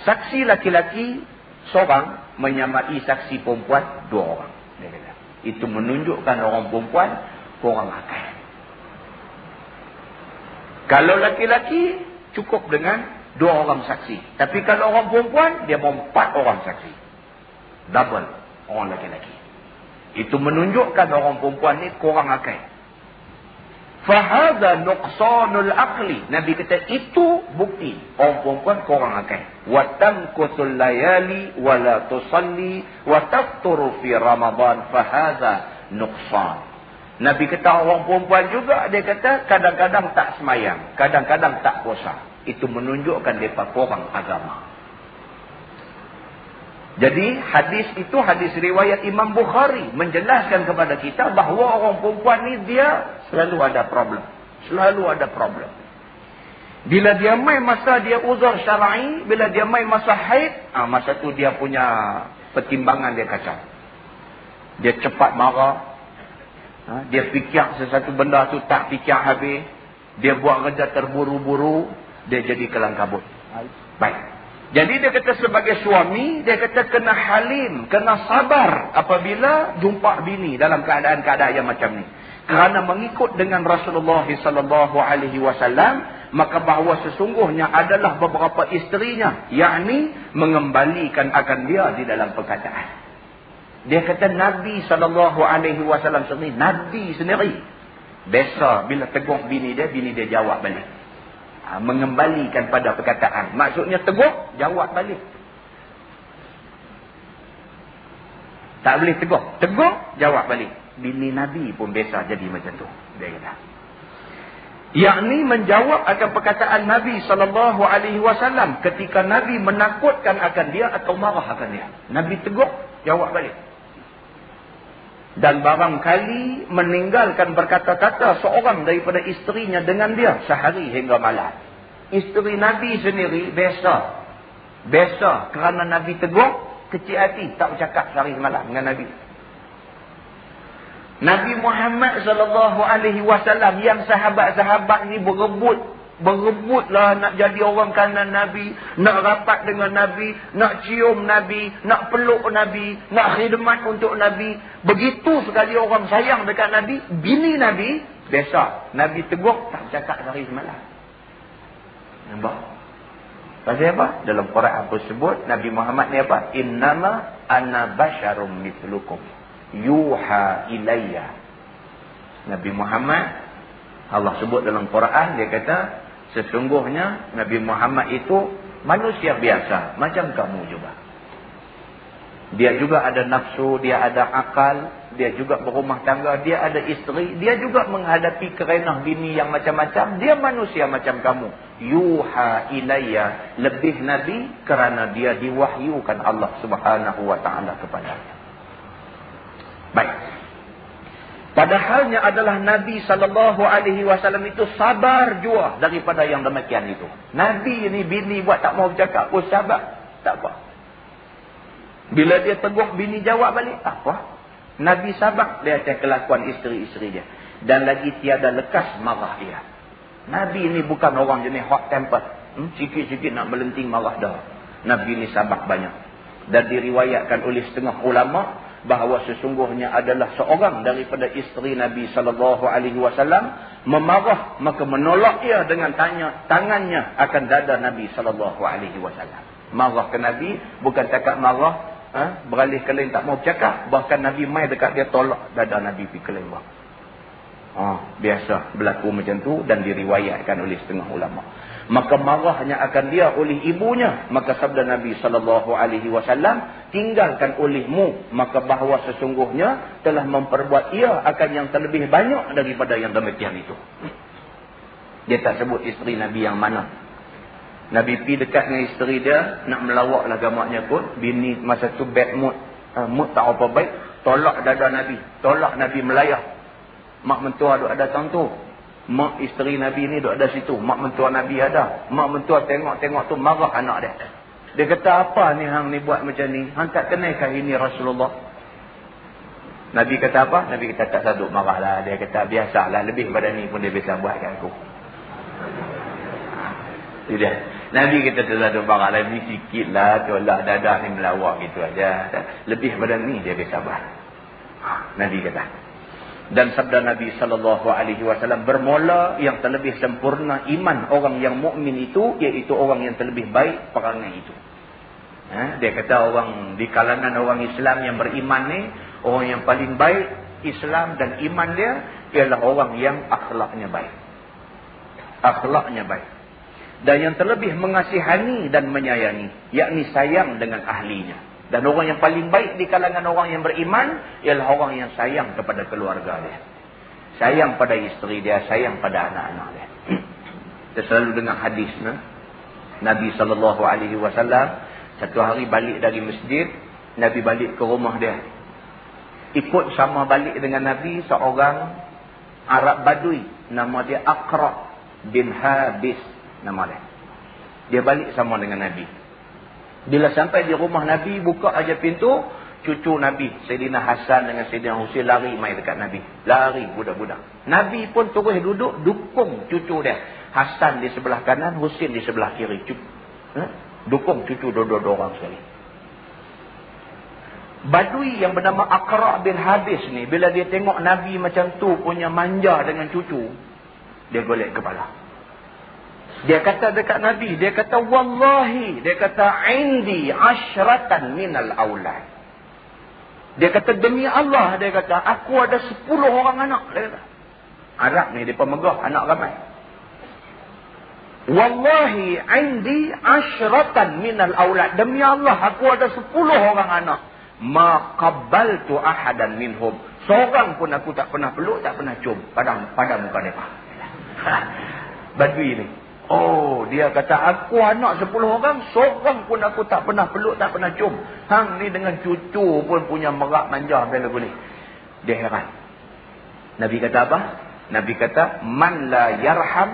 S1: Saksi laki-laki seorang menyamai saksi perempuan dua orang. Dia kata. Itu menunjukkan orang perempuan kurang akal. Kalau laki-laki cukup dengan dua orang saksi. Tapi kalau orang perempuan dia mau empat orang saksi. Double orang laki-laki. Itu menunjukkan orang perempuan ni kurang akal. Fahadha nuqsanul aqli. Nabi kata itu bukti. Orang perempuan korang akal. Watamkutul layali wala tusalli watafturu fi Ramadan. Fahadha nuqsan. Nabi kata orang perempuan juga dia kata kadang-kadang tak semayang. Kadang-kadang tak puasa. Itu menunjukkan mereka korang agama. Jadi hadis itu hadis riwayat Imam Bukhari menjelaskan kepada kita bahawa orang perempuan ni dia selalu ada problem. Selalu ada problem. Bila dia main masa dia uzur syar'i, bila dia main masa haid, ah masa tu dia punya pertimbangan dia kacau. Dia cepat marah. Ha, dia fikir sesuatu benda tu tak fikir habis. Dia buat kerja terburu-buru, dia jadi kelang kabut. Baik. Jadi dia kata sebagai suami, dia kata kena halim, kena sabar apabila jumpa bini dalam keadaan-keadaan yang macam ni. Kerana mengikut dengan Rasulullah wasallam, maka bahawa sesungguhnya adalah beberapa isterinya, yakni mengembalikan akan dia di dalam perkataan. Dia kata Nabi wasallam sendiri, Nabi sendiri. Biasa bila tegur bini dia, bini dia jawab balik. Ha, mengembalikan pada perkataan. Maksudnya tegur, jawab balik. Tak boleh tegur. Tegur, jawab balik. Bini Nabi pun biasa jadi macam tu. Dia kata. Yakni menjawab akan perkataan Nabi SAW ketika Nabi menakutkan akan dia atau marah akan dia. Nabi tegur, jawab balik. Dan barangkali meninggalkan berkata-kata seorang daripada isterinya dengan dia sehari hingga malam. Isteri Nabi sendiri biasa. Biasa kerana Nabi tegur, kecil hati tak bercakap sehari malam dengan Nabi. Nabi Muhammad sallallahu alaihi wasallam yang sahabat-sahabat ni berebut Berebutlah nak jadi orang kanan Nabi. Nak rapat dengan Nabi. Nak cium Nabi. Nak peluk Nabi. Nak khidmat untuk Nabi. Begitu sekali orang sayang dekat Nabi. Bini Nabi. Biasa. Nabi tegur. Tak cakap hari semalam. Nampak? Pasal apa? Dalam Quran apa sebut. Nabi Muhammad ni apa? Innama ana basyarum mitlukum. Yuha ilayya. Nabi Muhammad. Allah sebut dalam Quran. Dia kata. Sesungguhnya Nabi Muhammad itu manusia biasa. Macam kamu juga. Dia juga ada nafsu, dia ada akal, dia juga berumah tangga, dia ada isteri. Dia juga menghadapi kerenah bini yang macam-macam. Dia manusia macam kamu. Yuha ilayya lebih Nabi kerana dia diwahyukan Allah subhanahu wa ta'ala kepadanya. Baik. Padahalnya adalah Nabi sallallahu alaihi wasallam itu sabar jua daripada yang demikian itu. Nabi ni bini buat tak mau bercakap pun sabar. Tak apa. Bila dia teguh bini jawab balik, tak apa. Nabi sabar dia akan kelakuan isteri-isteri dia. Dan lagi tiada lekas marah dia. Nabi ni bukan orang jenis hot temper. Hmm? Sikit-sikit nak melenting marah dah. Nabi ni sabar banyak. Dan diriwayatkan oleh setengah ulama bahawa sesungguhnya adalah seorang daripada isteri Nabi sallallahu alaihi wasallam memarah maka menolak ia dengan tanya tangannya akan dada Nabi sallallahu alaihi wasallam. Marah ke Nabi bukan cakap marah ha? beralih ke lain tak mau cakap bahkan Nabi mai dekat dia tolak dada Nabi pergi ke lain Oh, biasa berlaku macam tu dan diriwayatkan oleh setengah ulama maka marahnya akan dia oleh ibunya. Maka sabda Nabi sallallahu alaihi wasallam tinggalkan olehmu. Maka bahawa sesungguhnya telah memperbuat ia akan yang terlebih banyak daripada yang demikian itu. Dia tak sebut isteri Nabi yang mana. Nabi pi dekat dengan isteri dia nak melawak lah gamaknya pun bini masa tu bad mood. Uh, mood tak apa baik. Tolak dada Nabi. Tolak Nabi melayah. Mak mentua ada datang tu Mak isteri Nabi ni duduk ada situ. Mak mentua Nabi ada. Mak mentua tengok-tengok tu marah anak dia. Dia kata apa ni hang ni buat macam ni? Hang tak kenaikah ini Rasulullah? Nabi kata apa? Nabi kata tak saduk marah lah. Dia kata biasalah. Lebih pada ni pun dia biasa buat kat aku. Sudah. Nabi tak saduk marah lah. Lebih sikit lah. Tolak dadah ni melawak gitu aja. Lebih pada ni dia biasa buat. Nabi kata dan sabda Nabi sallallahu alaihi wasallam bermula yang terlebih sempurna iman orang yang mukmin itu iaitu orang yang terlebih baik perangai itu. Ha? dia kata orang di kalangan orang Islam yang beriman ni orang yang paling baik Islam dan iman dia ialah orang yang akhlaknya baik. Akhlaknya baik. Dan yang terlebih mengasihani dan menyayangi yakni sayang dengan ahlinya. Dan orang yang paling baik di kalangan orang yang beriman ialah orang yang sayang kepada keluarga dia. Sayang pada isteri dia, sayang pada anak-anak dia. [CLEARS THROAT] Kita selalu dengar hadis nah? Nabi SAW satu hari balik dari masjid, Nabi balik ke rumah dia. Ikut sama balik dengan Nabi seorang Arab Badui. Nama dia Aqra bin Habis. Nama dia. Dia balik sama dengan Nabi. Bila sampai di rumah Nabi, buka aja pintu, cucu Nabi, Sayyidina Hasan dengan Sayyidina Husain lari mai dekat Nabi. Lari budak-budak. Nabi pun terus duduk, dukung cucu dia. Hasan di sebelah kanan, Husain di sebelah kiri. Ha? Dukung cucu dua-dua orang sekali. Badui yang bernama Aqra' bin Habis ni, bila dia tengok Nabi macam tu punya manja dengan cucu, dia golek kepala. Dia kata dekat Nabi, dia kata wallahi, dia kata indi asyratan minal aulad. Dia kata demi Allah, dia kata aku ada sepuluh orang anak, dia kata. Arab ni dia pemegah anak ramai. Wallahi indi asyratan minal aulad. Demi Allah aku ada sepuluh orang anak. Ma qabbaltu ahadan minhum. Seorang pun aku tak pernah peluk, tak pernah cium pada pada muka depa. [LAUGHS] Badui ni. Oh, dia kata, aku anak sepuluh orang, seorang pun aku tak pernah peluk, tak pernah cium. Hang ni dengan cucu pun punya merak manja bila boleh. Dia heran. Nabi kata apa? Nabi kata, Man la yarham,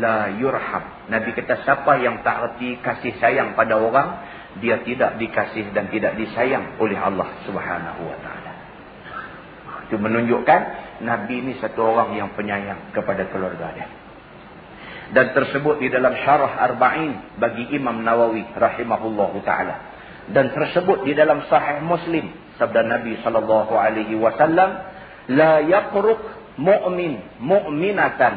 S1: la yurham. Nabi kata, siapa yang tak erti kasih sayang pada orang, dia tidak dikasih dan tidak disayang oleh Allah subhanahu wa ta'ala. Itu menunjukkan, Nabi ni satu orang yang penyayang kepada keluarga dia dan tersebut di dalam syarah arba'in bagi Imam Nawawi rahimahullahu taala. Dan tersebut di dalam sahih Muslim sabda Nabi sallallahu alaihi wasallam la yaqruq mu'min mu'minatan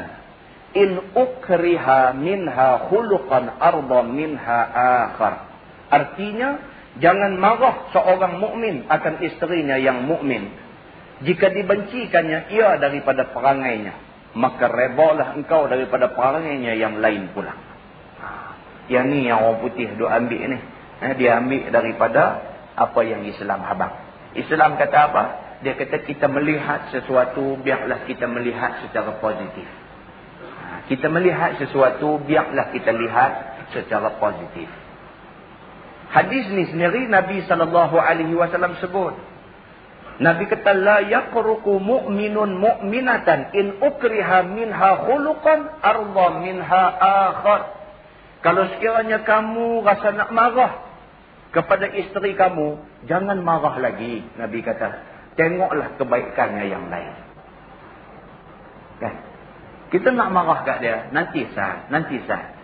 S1: in ukriha minha khuluqan arda minha akhar. Artinya jangan marah seorang mukmin akan isterinya yang mukmin jika dibencikannya ia daripada perangainya maka rebalah engkau daripada perangainya yang lain pula. Ha. Yang ni yang orang putih duk ambil ni. Eh, dia ambil daripada apa yang Islam habang. Islam kata apa? Dia kata kita melihat sesuatu, biarlah kita melihat secara positif. Ha. Kita melihat sesuatu, biarlah kita lihat secara positif. Hadis ni sendiri Nabi SAW sebut. Nabi kata la yaqruku mu'minun mu'minatan in ukriha minha khuluqan arda minha akhar. Kalau sekiranya kamu rasa nak marah kepada isteri kamu, jangan marah lagi. Nabi kata, tengoklah kebaikannya yang lain. Kan? Kita nak marah kat dia, nanti sah, nanti sah.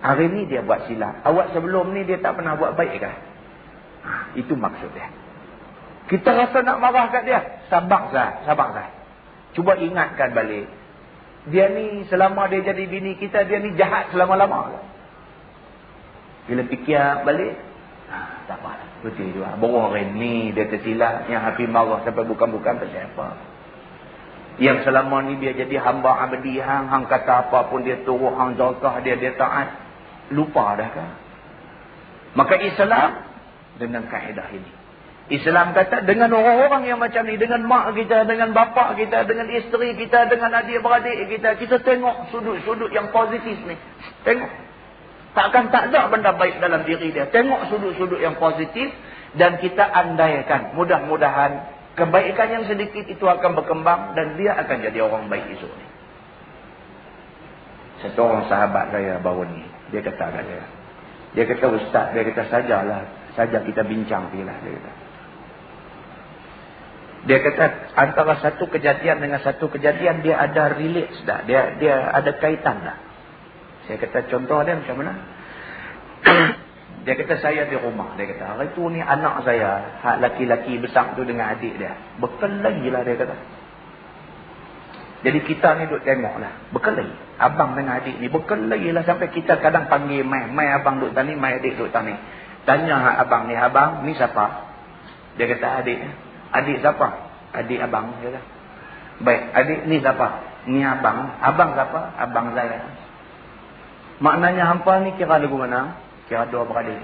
S1: Hari ni dia buat silap. Awak sebelum ni dia tak pernah buat baik kah? Itu maksud dia. Kita rasa nak marah kat dia, sabar sah, sabar sah. Cuba ingatkan balik. Dia ni selama dia jadi bini kita, dia ni jahat selama-lama. Bila fikir balik, ha, tak apa. Betul juga. Bawa orang ni dia tersilap, yang api marah sampai bukan-bukan pasal apa. Yang selama ni dia jadi hamba abdi hang, hang kata apa pun dia turut, hang zakah dia, dia taat. Lupa dah kan? Maka Islam dengan kaedah ini. Islam kata dengan orang-orang yang macam ni, dengan mak kita, dengan bapa kita, dengan isteri kita, dengan adik-beradik kita, kita tengok sudut-sudut yang positif ni. Tengok. Takkan tak ada benda baik dalam diri dia. Tengok sudut-sudut yang positif dan kita andaikan. Mudah-mudahan Kebaikan yang sedikit itu akan berkembang dan dia akan jadi orang baik esok ni. Satu orang sahabat saya baru ni, dia kata kat saya. Dia kata, Ustaz, dia kata, sajalah. Saja kita bincang lah, dia kata. Dia kata, antara satu kejadian dengan satu kejadian, dia ada relate dah. Dia dia ada kaitan dah. Saya kata, contoh dia macam mana? [CLEARS THROAT] Dia kata saya di rumah. Dia kata hari tu ni anak saya. Hak laki-laki besar tu dengan adik dia. Berkelahi lah dia kata. Jadi kita ni duduk tengok lah. Berkelahi. Abang dengan adik ni berkelahi lah. Sampai kita kadang panggil mai. Mai abang duduk tani. Mai adik duduk tani. Tanya abang ni. Abang ni siapa? Dia kata adik. Adik siapa? Adik abang. Kata. Baik. Adik ni siapa? Ni abang. Abang siapa? Abang saya. Maknanya hampa ni kira lagu mana? Kira dua beradik.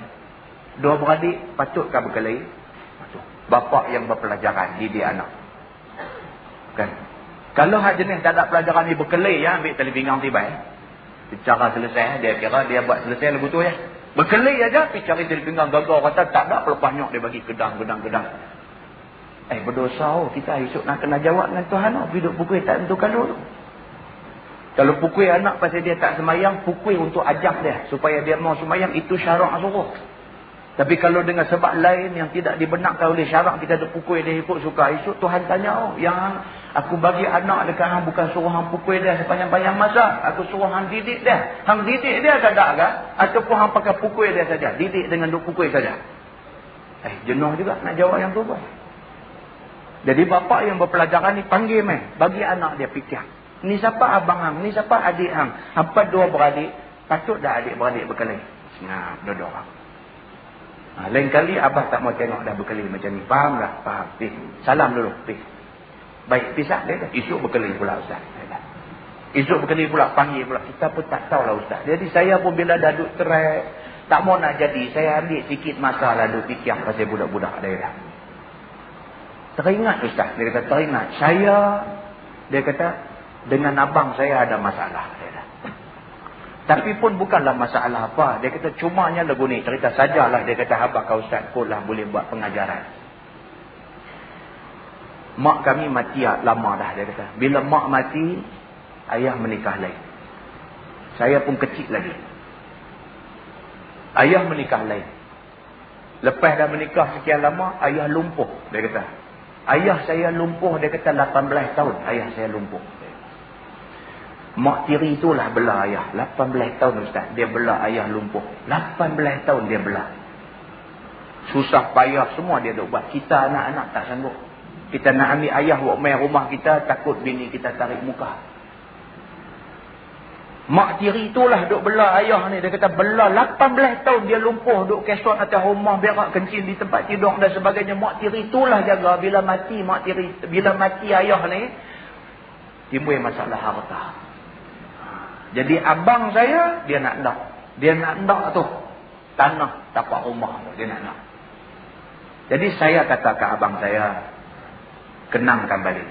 S1: Dua beradik patutkah berkelahi? Patut. Bapa yang berpelajaran didik anak. Kan? Kalau hak jenis tak ada pelajaran ni berkelahi ya, ambil tali pinggang tiba ya. Bicara selesai, dia kira dia buat selesai lagu tu ya. Berkelahi aja, pergi cari tali pinggang gagal kata tak ada pelepah nyok dia bagi kedang. Eh berdosa oh, kita esok nak kena jawab dengan Tuhan oh, hidup pukul tak tentu kalau tu. Kalau pukul anak pasal dia tak semayang, pukul untuk ajak dia. Supaya dia mau semayang, itu syarak suruh. Tapi kalau dengan sebab lain yang tidak dibenarkan oleh syarak, kita ada pukul dia ikut suka. Esok Tuhan tanya, oh, yang aku bagi anak dekat hang bukan suruh hang pukul dia sepanjang-panjang masa. Aku suruh hang didik dia. Hang didik dia tak ada kan? Ataupun hang pakai pukul dia saja. Didik dengan duk pukul saja. Eh, jenuh juga nak jawab yang tu pun. Jadi bapa yang berpelajaran ni panggil meh. Bagi anak dia fikir. Ni siapa abang hang? Ni siapa adik hang? Apa dua beradik? Patut dah adik-beradik berkelahi. Nah, dua-dua orang. Ha, lain kali abah tak mau tengok dah berkelahi macam ni. Faham tak? Faham. Pih. Salam dulu. Pih. Baik, pisah dia dah. Esok berkelahi pula Ustaz. Esok berkelahi pula, panggil pula. Kita pun tak tahu lah Ustaz. Jadi saya pun bila dah duduk terai, tak mau nak jadi, saya ambil sikit masa lalu fikir pasal budak-budak daerah. Teringat Ustaz. Dia kata, teringat. Saya, dia kata, dengan abang saya ada masalah. Tapi pun bukanlah masalah apa. Dia kata cumanya lagu ni cerita sajalah. Dia kata abang kau ustaz pun lah boleh buat pengajaran. Mak kami mati lama dah dia kata. Bila mak mati, ayah menikah lain. Saya pun kecil lagi. Ayah menikah lain. Lepas dah menikah sekian lama, ayah lumpuh. Dia kata. Ayah saya lumpuh, dia kata 18 tahun. Ayah saya lumpuh. Mak tiri itulah belah ayah. 18 tahun Ustaz. Dia belah ayah lumpuh. 18 tahun dia belah. Susah payah semua dia duk buat. Kita anak-anak tak sanggup. Kita nak ambil ayah buat main rumah kita. Takut bini kita tarik muka. Mak tiri itulah duk belah ayah ni. Dia kata belah 18 tahun dia lumpuh. Duk kesot atas rumah. Berak kencing di tempat tidur dan sebagainya. Mak tiri itulah jaga. Bila mati mak tiri. Bila mati ayah ni. Timbul masalah harta. Jadi abang saya, dia nak nak. Dia nak nak tu. Tanah, tapak rumah. Dia nak nak. Jadi saya kata ke abang saya, kenangkan balik.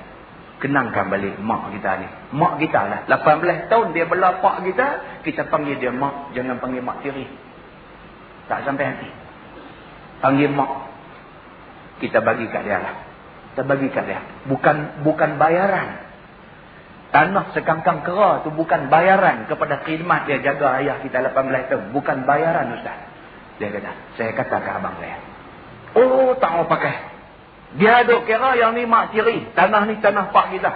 S1: Kenangkan balik mak kita ni. Mak kita lah. 18 tahun dia belapak kita, kita panggil dia mak. Jangan panggil mak tiri. Tak sampai hati. Panggil mak. Kita bagi kat dia lah. Kita bagi kat dia. Bukan bukan bayaran. Tanah sekangkang kera tu bukan bayaran kepada khidmat dia jaga ayah kita 18 tahun. Bukan bayaran Ustaz. Dia kata, saya kata ke abang saya. Oh, tak mau pakai. Dia duk kira yang ni mak tiri. Tanah ni tanah pak kita.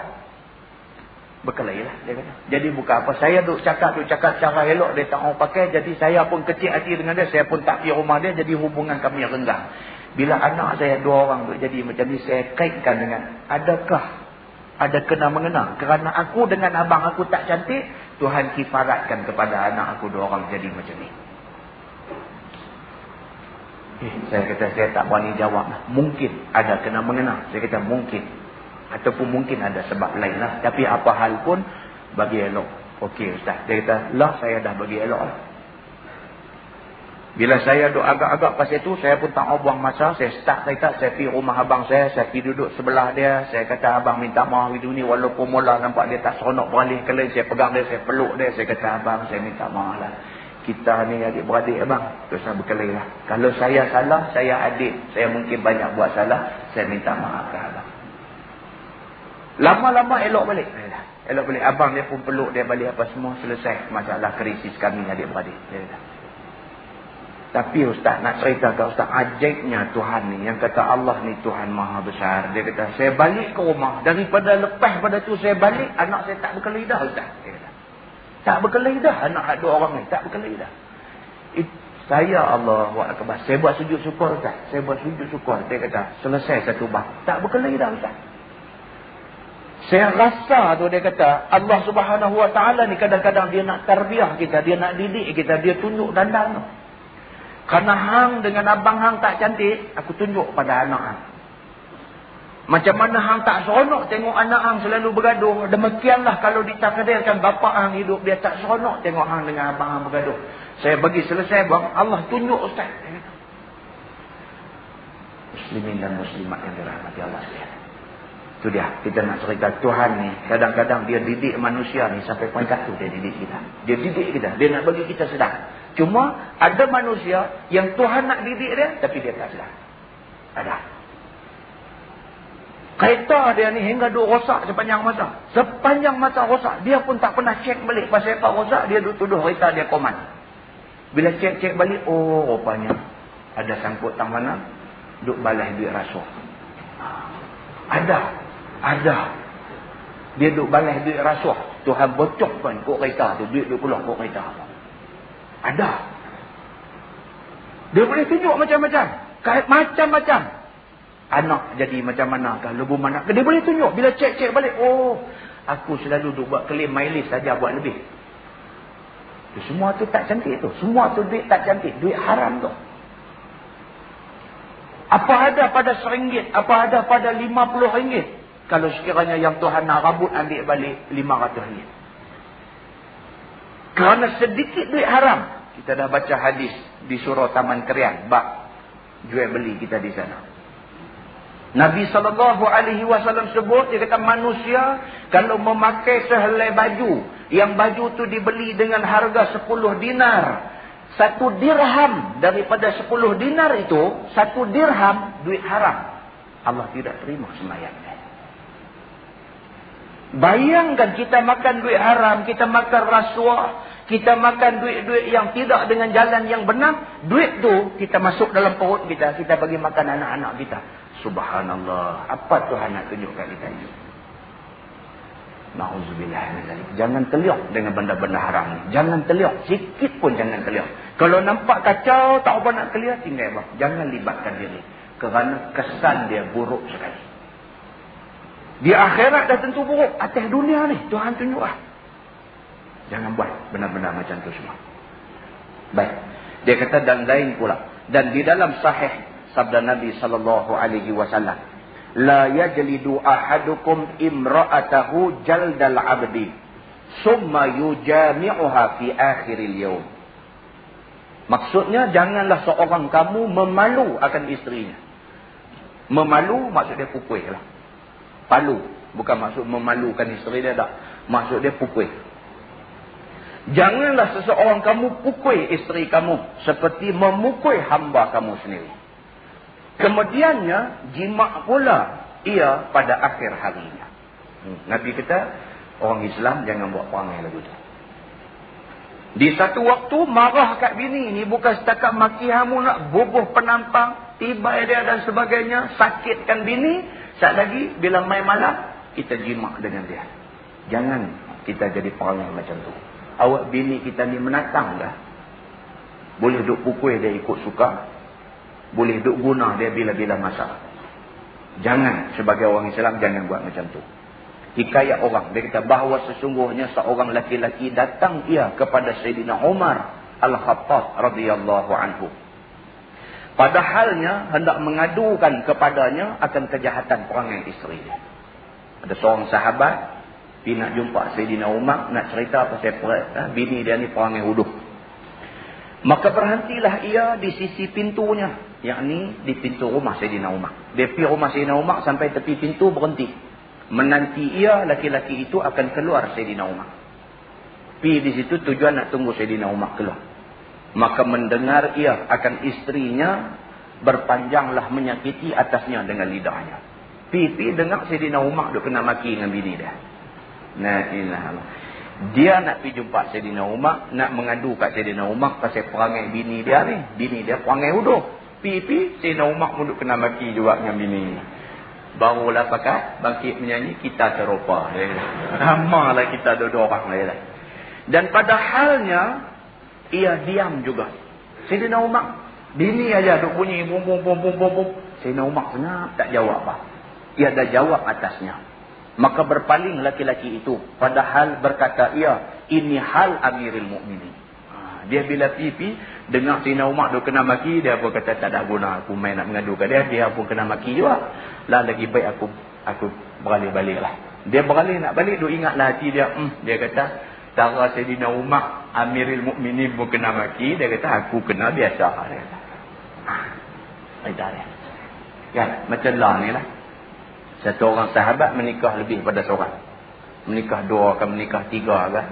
S1: Berkelahi lah dia kata. Jadi bukan apa. Saya duk cakap, duk cakap cara elok dia tak mau pakai. Jadi saya pun kecil hati dengan dia. Saya pun tak pergi rumah dia. Jadi hubungan kami rendah. Bila anak saya dua orang duk jadi macam ni. Saya kaitkan dengan. Adakah ada kena mengena. Kerana aku dengan abang aku tak cantik, Tuhan kifaratkan kepada anak aku dua orang jadi macam ni. Eh, saya kata saya tak berani jawab. Mungkin ada kena mengena. Saya kata mungkin. Ataupun mungkin ada sebab lain lah. Tapi apa hal pun bagi elok. Okey Ustaz. Dia kata, lah saya dah bagi elok lah. Bila saya duduk agak-agak pasal itu, saya pun tak buang masa. Saya start kereta, saya pergi rumah abang saya. Saya pergi duduk sebelah dia. Saya kata, abang minta maaf itu ni. Walaupun mula nampak dia tak seronok beralih ke lain. Saya pegang dia, saya peluk dia. Saya kata, abang saya minta maaf lah. Kita ni adik-beradik abang. Terus saya berkelahi lah. Kalau saya salah, saya adik. Saya mungkin banyak buat salah. Saya minta maaf ke abang. Lama-lama elok balik. Elok balik. Abang dia pun peluk dia balik apa semua. Selesai masalah krisis kami adik-beradik. Tapi Ustaz nak cerita ke Ustaz ajaibnya Tuhan ni yang kata Allah ni Tuhan maha besar. Dia kata saya balik ke rumah daripada lepas pada tu saya balik anak saya tak berkelahi dah Ustaz. Tak berkelahi dah anak dua orang ni tak berkelahi dah. It, saya Allah wa akbar. Saya buat sujud syukur Ustaz. Saya buat sujud syukur. Dia kata selesai satu bah. Tak berkelahi dah Ustaz. Saya rasa tu dia kata Allah subhanahu wa ta'ala ni kadang-kadang dia nak tarbiah kita. Dia nak didik kita. Dia tunjuk dandang. Karena hang dengan abang hang tak cantik, aku tunjuk pada anak hang. Macam mana hang tak seronok tengok anak hang selalu bergaduh. Demikianlah kalau ditakdirkan bapa hang hidup, dia tak seronok tengok hang dengan abang hang bergaduh. Saya bagi selesai bang, Allah tunjuk Ustaz. Muslimin dan muslimat yang dirahmati Allah sekalian. Itu dia, kita nak cerita Tuhan ni, kadang-kadang dia didik manusia ni sampai peringkat tu dia didik kita. Dia didik kita, dia nak bagi kita sedar. Cuma ada manusia yang Tuhan nak didik dia tapi dia tak sedar. Ada. Kereta dia ni hingga duk rosak sepanjang masa. Sepanjang masa rosak. Dia pun tak pernah cek balik pasal apa rosak. Dia duk tuduh kereta dia koman. Bila cek-cek balik. Oh rupanya. Ada sangkut tang mana. Duk balas duit rasuah. Ada. Ada. Dia duk balas duit rasuah. Tuhan bocok pun kok kereta tu. Duit duk keluar kok kereta. Ada. Dia boleh tunjuk macam-macam. Macam-macam. Anak jadi macam mana kah? Lebu mana Dia boleh tunjuk. Bila cek-cek balik. Oh. Aku selalu duk buat klaim mileage saja buat lebih. Itu semua tu tak cantik tu. Semua tu duit tak cantik. Duit haram tu. Apa ada pada seringgit? Apa ada pada lima puluh ringgit? Kalau sekiranya yang Tuhan nak rabut ambil balik lima ratus ringgit. Kerana sedikit duit haram. Kita dah baca hadis di surah Taman Kerian. Bak jual beli kita di sana. Nabi SAW sebut, dia kata manusia kalau memakai sehelai baju. Yang baju tu dibeli dengan harga 10 dinar. Satu dirham daripada 10 dinar itu, satu dirham duit haram. Allah tidak terima semayangnya. Bayangkan kita makan duit haram, kita makan rasuah, kita makan duit-duit yang tidak dengan jalan yang benar, duit tu kita masuk dalam perut kita, kita bagi makan anak-anak kita. Subhanallah, apa Tuhan nak tunjukkan kita ini? Nauzubillah Jangan teliak dengan benda-benda haram ni. Jangan teliak, sikit pun jangan teliak. Kalau nampak kacau, tak apa nak teliak, tinggal bang. Jangan libatkan diri. Kerana kesan dia buruk sekali. Di akhirat dah tentu buruk. Atas dunia ni. Tuhan tunjuk lah. Jangan buat benar-benar macam tu semua. Baik. Dia kata dan lain pula. Dan di dalam sahih sabda Nabi sallallahu alaihi wasallam, la yajlidu ahadukum imra'atahu jaldal 'abdi, summa yujami'uha fi akhiril yawm. Maksudnya janganlah seorang kamu memalu akan isterinya. Memalu maksudnya pukul lah palu. Bukan maksud memalukan isteri dia tak. Maksud dia pukul. Janganlah seseorang kamu pukul isteri kamu. Seperti memukul hamba kamu sendiri. Kemudiannya, jimat pula ia pada akhir harinya. Hmm. Nabi kata, orang Islam jangan buat perangai lagu tu. Di satu waktu marah kat bini ni bukan setakat maki hamu nak bubuh penampang, tiba dia dan sebagainya, sakitkan bini. Saat lagi bila main malam, kita jimak dengan dia. Jangan kita jadi perangai macam tu. Awak bini kita ni menatang dah. Boleh duk pukul dia ikut suka. Boleh duk guna dia bila-bila masa. Jangan sebagai orang Islam jangan buat macam tu hikayat orang. Dia kata bahawa sesungguhnya seorang laki-laki datang ia kepada Sayyidina Umar Al-Khattab radhiyallahu anhu. Padahalnya hendak mengadukan kepadanya akan kejahatan perangai isteri dia. Ada seorang sahabat dia nak jumpa Sayyidina Umar nak cerita pasal ha, bini dia ni perangai huduh. Maka berhentilah ia di sisi pintunya. Yang ni di pintu rumah Sayyidina Umar. Dia pergi rumah Sayyidina Umar sampai tepi pintu berhenti menanti ia laki-laki itu akan keluar Sayyidina Umar. Pi di situ tujuan nak tunggu Sayyidina Umar keluar. Maka mendengar ia akan istrinya berpanjanglah menyakiti atasnya dengan lidahnya. Pi-pi dengar Sayyidina Umar duk kena maki dengan bini dia. Nah ilah Dia nak pergi jumpa Sayyidina Umar, nak mengadu kat Sayyidina Umar pasal perangai bini dia ni. Bini dia perangai huduh. Pi-pi Sayyidina Umar pun kena maki juga dengan bini ni. Barulah pakai bangkit menyanyi kita serupa. lah kita dua-dua orang lah. Dan pada halnya ia diam juga. Sayyidina Umar bini aja duk bunyi bum bum bum bum bum. Sayyidina Umar senyap tak jawab apa. Ia dah jawab atasnya. Maka berpaling laki-laki itu padahal berkata ia ini hal Amirul Mukminin. Ha, dia bila pipi dengar Sayyidina Umar duk kena maki dia pun kata tak ada guna aku main nak mengadu kat dia dia pun kena maki juga lah lagi baik aku aku beralih balik lah. Dia beralih nak balik, dia ingatlah hati dia. Hmm, dia kata, Tara Sayyidina Umar, Amiril Mukminin pun kena maki. Dia kata, aku kena biasa. Dia kata. Dia. Kan, macam lah ni lah. Satu orang sahabat menikah lebih pada seorang. Menikah dua, akan menikah tiga kan.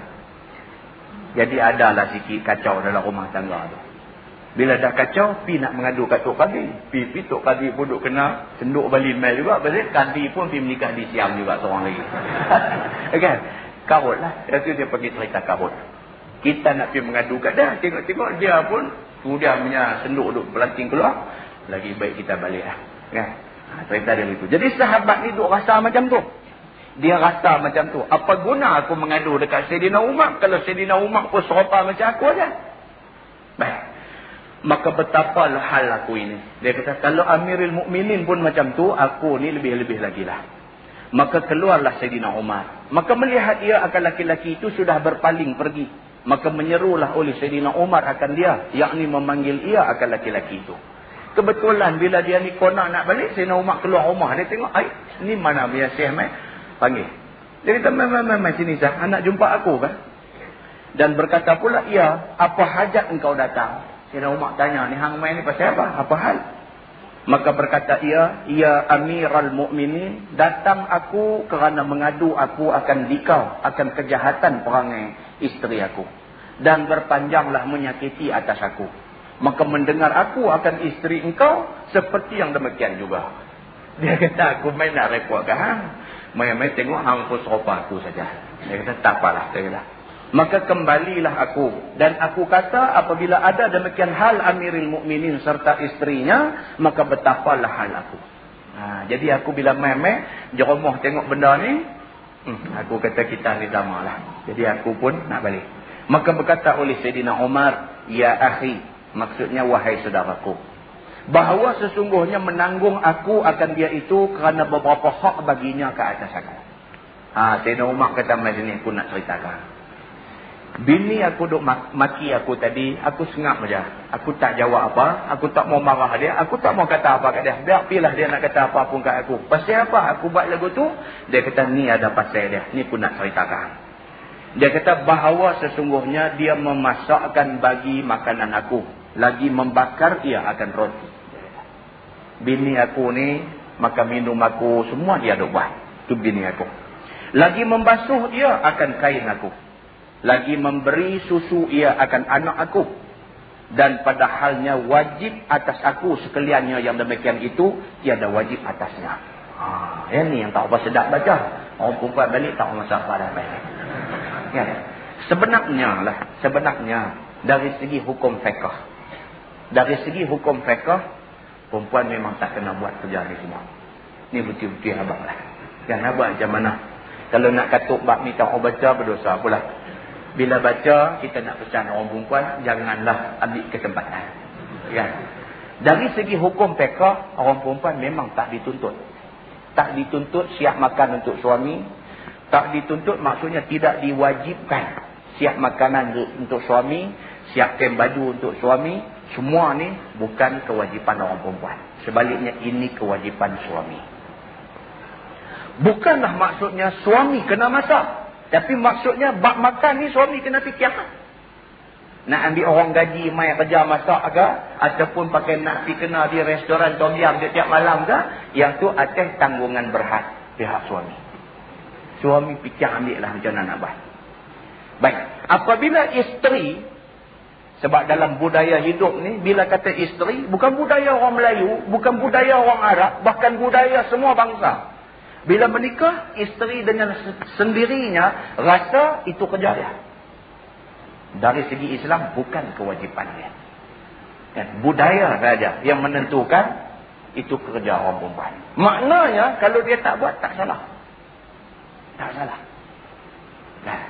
S1: Jadi adalah sikit kacau dalam rumah tangga tu. Bila dah kacau, pi nak mengadu kat Tok Kadi. Pi, pi Tok Kadi pun duk kena senduk balik mail juga. Pasal Kadi pun pi menikah di Siam juga seorang lagi. [LAUGHS] kan? Karut lah. Itu dia pergi cerita karut. Kita nak pi mengadu kat dia. Tengok-tengok dia pun, kemudian punya senduk duk pelanting keluar. Lagi baik kita balik lah. Kan? Ha, cerita dia itu. Jadi sahabat ni duk rasa macam tu. Dia rasa macam tu. Apa guna aku mengadu dekat Sayyidina Umar? Kalau Sayyidina Umar pun serupa macam aku aja. Baik. Maka betapa hal aku ini. Dia kata, kalau Amirul Mukminin pun macam tu, aku ni lebih-lebih lagi lah. Maka keluarlah Sayyidina Umar. Maka melihat dia akan laki-laki itu sudah berpaling pergi. Maka menyerulah oleh Sayyidina Umar akan dia. Yang ni memanggil ia akan laki-laki itu. Kebetulan bila dia ni konak nak balik, Sayyidina Umar keluar rumah. Dia tengok, ay, ni mana punya Syekh mai? Panggil. Dia kata, mai, mai, mai, mai sini sah. Anak jumpa aku kan? Dan berkata pula, ia, apa hajat engkau datang? Sayyidina Umar tanya, ni hang main ni pasal apa? Apa hal? Maka berkata ia, ia amiral mu'minin, datang aku kerana mengadu aku akan dikau, akan kejahatan perangai isteri aku. Dan berpanjanglah menyakiti atas aku. Maka mendengar aku akan isteri engkau, seperti yang demikian juga. Dia kata, aku main nak repot ke hang? Main-main tengok pun serupa aku saja. Dia kata, tak apalah. Dia kata, maka kembalilah aku dan aku kata apabila ada demikian hal Amirul Mukminin serta istrinya maka betapalah hal aku ha, jadi aku bila meme jeromoh tengok benda ni hmm, aku kata kita ni lah. jadi aku pun nak balik. Maka berkata oleh Sayyidina Umar ya akhi maksudnya wahai saudaraku bahawa sesungguhnya menanggung aku akan dia itu kerana beberapa hak baginya ke atas aku. Ha, Sayyidina Umar kata macam ni aku nak ceritakan Bini aku duk maki aku tadi, aku sengap saja. Aku tak jawab apa, aku tak mau marah dia, aku tak mau kata apa kat dia. Biar pilih dia nak kata apa pun kat aku. Pasal apa aku buat lagu tu? Dia kata ni ada pasal dia, ni pun nak ceritakan. Dia kata bahawa sesungguhnya dia memasakkan bagi makanan aku. Lagi membakar ia akan roti. Bini aku ni, maka minum aku, semua dia duk buat. Itu bini aku. Lagi membasuh ia akan kain aku lagi memberi susu ia akan anak aku dan pada halnya wajib atas aku sekaliannya yang demikian itu tiada wajib atasnya Ha, yang ni yang tak apa sedap baca. Orang perempuan balik tak apa dah baik. Ya. Sebenarnya lah, sebenarnya dari segi hukum fiqh. Dari segi hukum fiqh, perempuan memang tak kena buat kerja ni semua. Ni bukti-bukti abang lah. Kan abang macam mana? Kalau nak katuk bab ni tak orang baca, berdosa pula. Bila baca, kita nak pesan orang perempuan, janganlah ambil kesempatan. Kan? Dari segi hukum fiqh, orang perempuan memang tak dituntut. Tak dituntut siap makan untuk suami. Tak dituntut maksudnya tidak diwajibkan siap makanan untuk suami siapkan baju untuk suami. Semua ni bukan kewajipan orang perempuan. Sebaliknya ini kewajipan suami. Bukanlah maksudnya suami kena masak tapi maksudnya bak makan ni suami kena fikirkan nak ambil orang gaji mai kerja masak ke? Ataupun pakai pergi kena di restoran tom yam tiap malam ke? Yang tu atas tanggungan berhad pihak suami. Suami fikir ambil lah macam mana nak buat. Baik. Apabila isteri sebab dalam budaya hidup ni bila kata isteri bukan budaya orang Melayu bukan budaya orang Arab bahkan budaya semua bangsa bila menikah isteri dengan sendirinya rasa itu kerja dia dari segi Islam bukan kewajipannya. Dan budaya saja yang menentukan itu kerja orang perempuan. Maknanya kalau dia tak buat tak salah. Tak salah. Nah.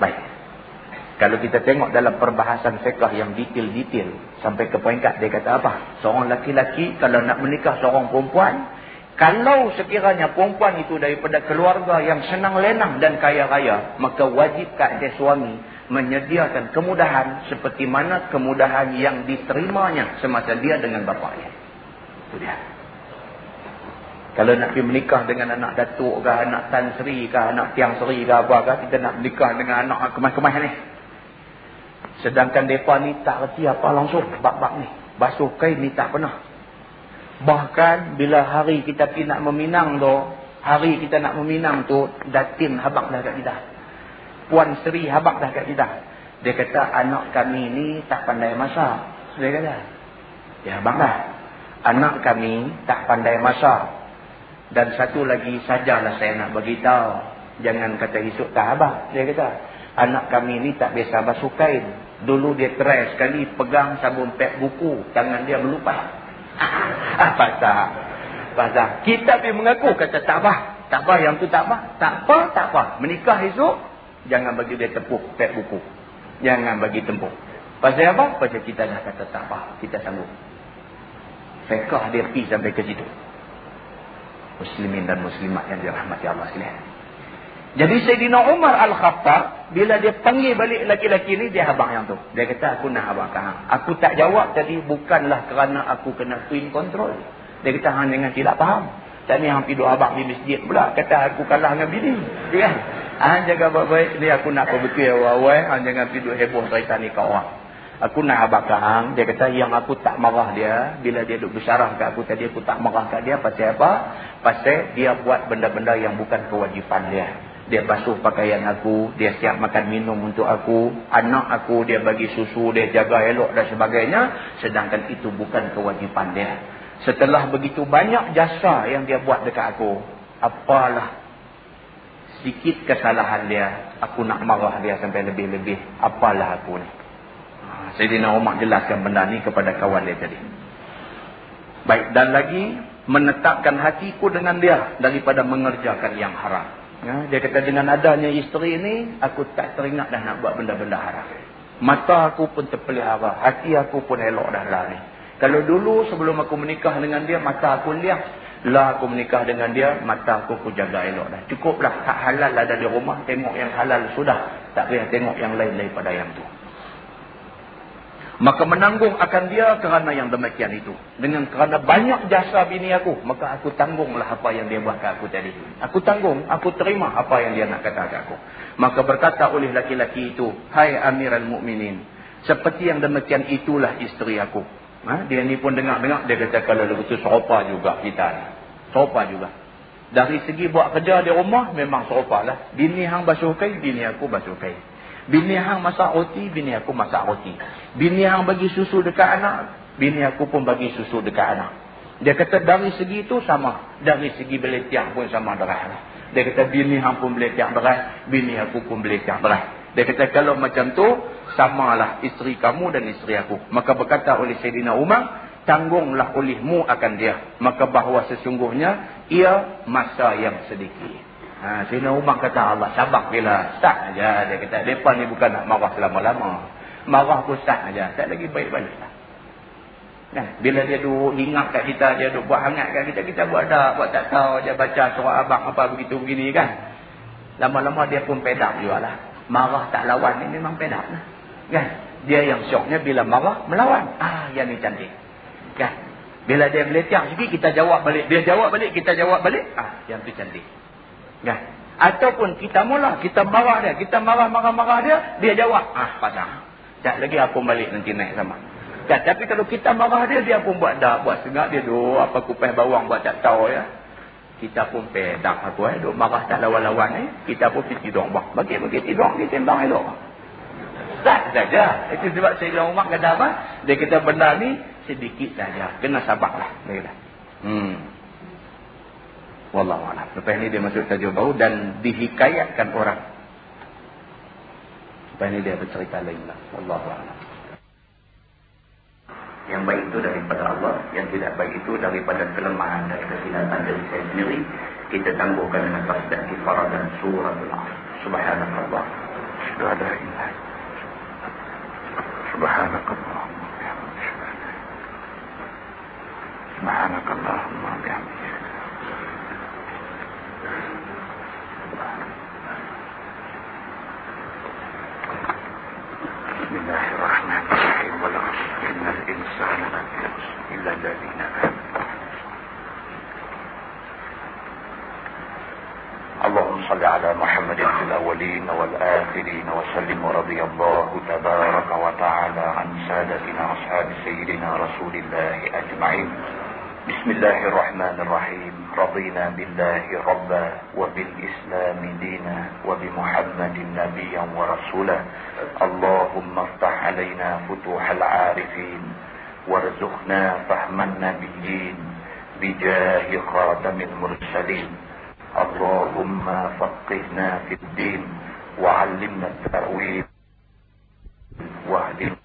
S1: Baik. Kalau kita tengok dalam perbahasan fiqah yang detail-detail sampai ke peringkat dia kata apa? Seorang laki-laki kalau nak menikah seorang perempuan kalau sekiranya perempuan itu daripada keluarga yang senang lenang dan kaya raya, maka wajib dia suami menyediakan kemudahan seperti mana kemudahan yang diterimanya semasa dia dengan bapaknya. Itu dia. Kalau nak pergi menikah dengan anak datuk ke, anak tan sri ke, anak tiang sri ke apa ke, kita nak menikah dengan anak kemas-kemas ni. Sedangkan mereka ni tak reti apa langsung bab-bab ni. Basuh kain ni tak pernah. Bahkan bila hari kita pergi nak meminang tu, hari kita nak meminang tu, datin habak dah kat kita. Puan Seri habak dah kat kita. Dia kata anak kami ni tak pandai masak. Dia kata. Ya abang dah. Anak kami tak pandai masak. Dan satu lagi sajalah saya nak beritahu. Jangan kata isuk tak abang. Dia kata. Anak kami ni tak biasa basuh kain. Dulu dia try sekali pegang sabun pek buku. Tangan dia melupas. Apa tak? Pasal kita pergi mengaku kata tak apa. Tak apa yang tu tak apa. Tak apa, tak apa. Menikah esok, jangan bagi dia tepuk pek buku. Jangan bagi tempuk. Pasal apa? Pasal kita dah kata tak apa. Kita sanggup. Fekah dia pergi sampai ke situ. Muslimin dan muslimat yang dirahmati Allah sekalian. Jadi Sayyidina Umar Al-Khattab, bila dia panggil balik laki-laki ni, dia habang yang tu. Dia kata, aku nak habang kahang. Aku tak jawab tadi, bukanlah kerana aku kena twin control. Dia kata, hang jangan tidak faham. Tak ni hang pergi habang di masjid pula. Kata, aku kalah dengan bini. Kan? Hang jaga baik-baik, ni aku nak perbetul awal-awal. Hang jangan pergi heboh cerita ni kau orang. Aku nak habang kahang. Dia kata, yang aku tak marah dia, bila dia duduk bersarah ke aku tadi, aku tak marah kat dia. Pasal apa? Pasal dia buat benda-benda yang bukan kewajipan dia dia basuh pakaian aku, dia siap makan minum untuk aku, anak aku dia bagi susu, dia jaga elok dan sebagainya, sedangkan itu bukan kewajipan dia. Setelah begitu banyak jasa yang dia buat dekat aku, apalah sedikit kesalahan dia, aku nak marah dia sampai lebih-lebih, apalah aku ni. Ha, Sayyidina Umar jelaskan benda ni kepada kawan dia tadi. Baik, dan lagi menetapkan hatiku dengan dia daripada mengerjakan yang haram. Ya, dia kata dengan adanya isteri ini, aku tak teringat dah nak buat benda-benda haram. Mata aku pun terpelihara, hati aku pun elok dah lah ni. Kalau dulu sebelum aku menikah dengan dia, mata aku lihat. Lah aku menikah dengan dia, mata aku aku jaga elok dah. Cukuplah, hak halal ada di rumah, tengok yang halal sudah. Tak payah tengok yang lain daripada yang tu. Maka menanggung akan dia kerana yang demikian itu. Dengan kerana banyak jasa bini aku. Maka aku tanggunglah apa yang dia buat ke aku tadi. Aku tanggung. Aku terima apa yang dia nak kata ke aku. Maka berkata oleh laki-laki itu. Hai amiral mu'minin. Seperti yang demikian itulah isteri aku. Ha? Dia ni pun dengar-dengar. Dia kata kalau begitu serupa juga kita ni. Serupa juga. Dari segi buat kerja di rumah memang serupa lah. Bini hang basuh kain, bini aku basuh kain. Bini hang masak roti, bini aku masak roti. Bini hang bagi susu dekat anak, bini aku pun bagi susu dekat anak. Dia kata dari segi itu sama. Dari segi beletiak pun sama derah. Dia kata bini hang pun beletiak berat. Bini aku pun beletiak berat. Dia kata kalau macam tu samalah isteri kamu dan isteri aku. Maka berkata oleh Sayyidina Umar. Tanggunglah olehmu akan dia. Maka bahawa sesungguhnya ia masa yang sedikit. Ha, Sayyidina Umar kata Allah sabar bila start aja. Dia kata mereka ni bukan nak marah selama-lama. Marah pun start aja. Tak lagi baik-baik lah. Kan? Bila dia duduk ingat kat kita, dia duduk buat hangat kat kita, kita buat tak, buat tak tahu, dia baca surah abang apa begitu begini kan. Lama-lama dia pun pedak juga lah. Marah tak lawan ni memang pedak lah. Kan? Dia yang syoknya bila marah, melawan. Ah, yang ni cantik. Kan? Bila dia meletiak sikit, kita jawab balik. Dia jawab balik, kita jawab balik. Ah, yang tu cantik. Kan? Ataupun kita mula, kita marah dia. Kita marah-marah-marah dia, dia jawab. Ah, pasang. Tak lagi aku balik nanti naik sama. Kan? Tapi kalau kita marah dia, dia pun buat dah. Buat sengak dia duk. Apa kupas bawang buat tak tahu ya. Kita pun pedak aku eh. Duk marah tak lawan-lawan ni. Eh. Kita pun pergi tidur. Bagi-bagi tidur. Kita tembang elok. Tak saja. Itu sebab saya bilang umat kata apa. Dia kata benda ni sedikit saja. Kena sabar lah. Dia. Hmm. Wallahualam. Lepas ni dia masuk tajuk baru dan dihikayatkan orang. Lepas ni dia bercerita lain lah. Wallahualam. Yang baik itu daripada Allah, yang tidak baik itu daripada kelemahan dan kesilapan dari saya sendiri. Kita tangguhkan dengan tasbih kifarah dan surah al Subhanallah. Subhanallah. Subhanallah. Subhanallah. Bismillahirrahmanirrahim. إن الإنسان إلا الذين اللهم صل على محمد في الأولين والآخرين وسلم ورضي الله تبارك وتعالى عن سادتنا أصحاب سيدنا رسول الله أجمعين. بسم الله الرحمن الرحيم. رضينا بالله ربا وبالإسلام دينا وبمحمد نبيا ورسولا. اللهم افتح علينا فتوح العارفين وارزقنا فهم النبيين بجاه خاتم المرسلين. اللهم فقهنا في الدين وعلمنا التأويل واهدنا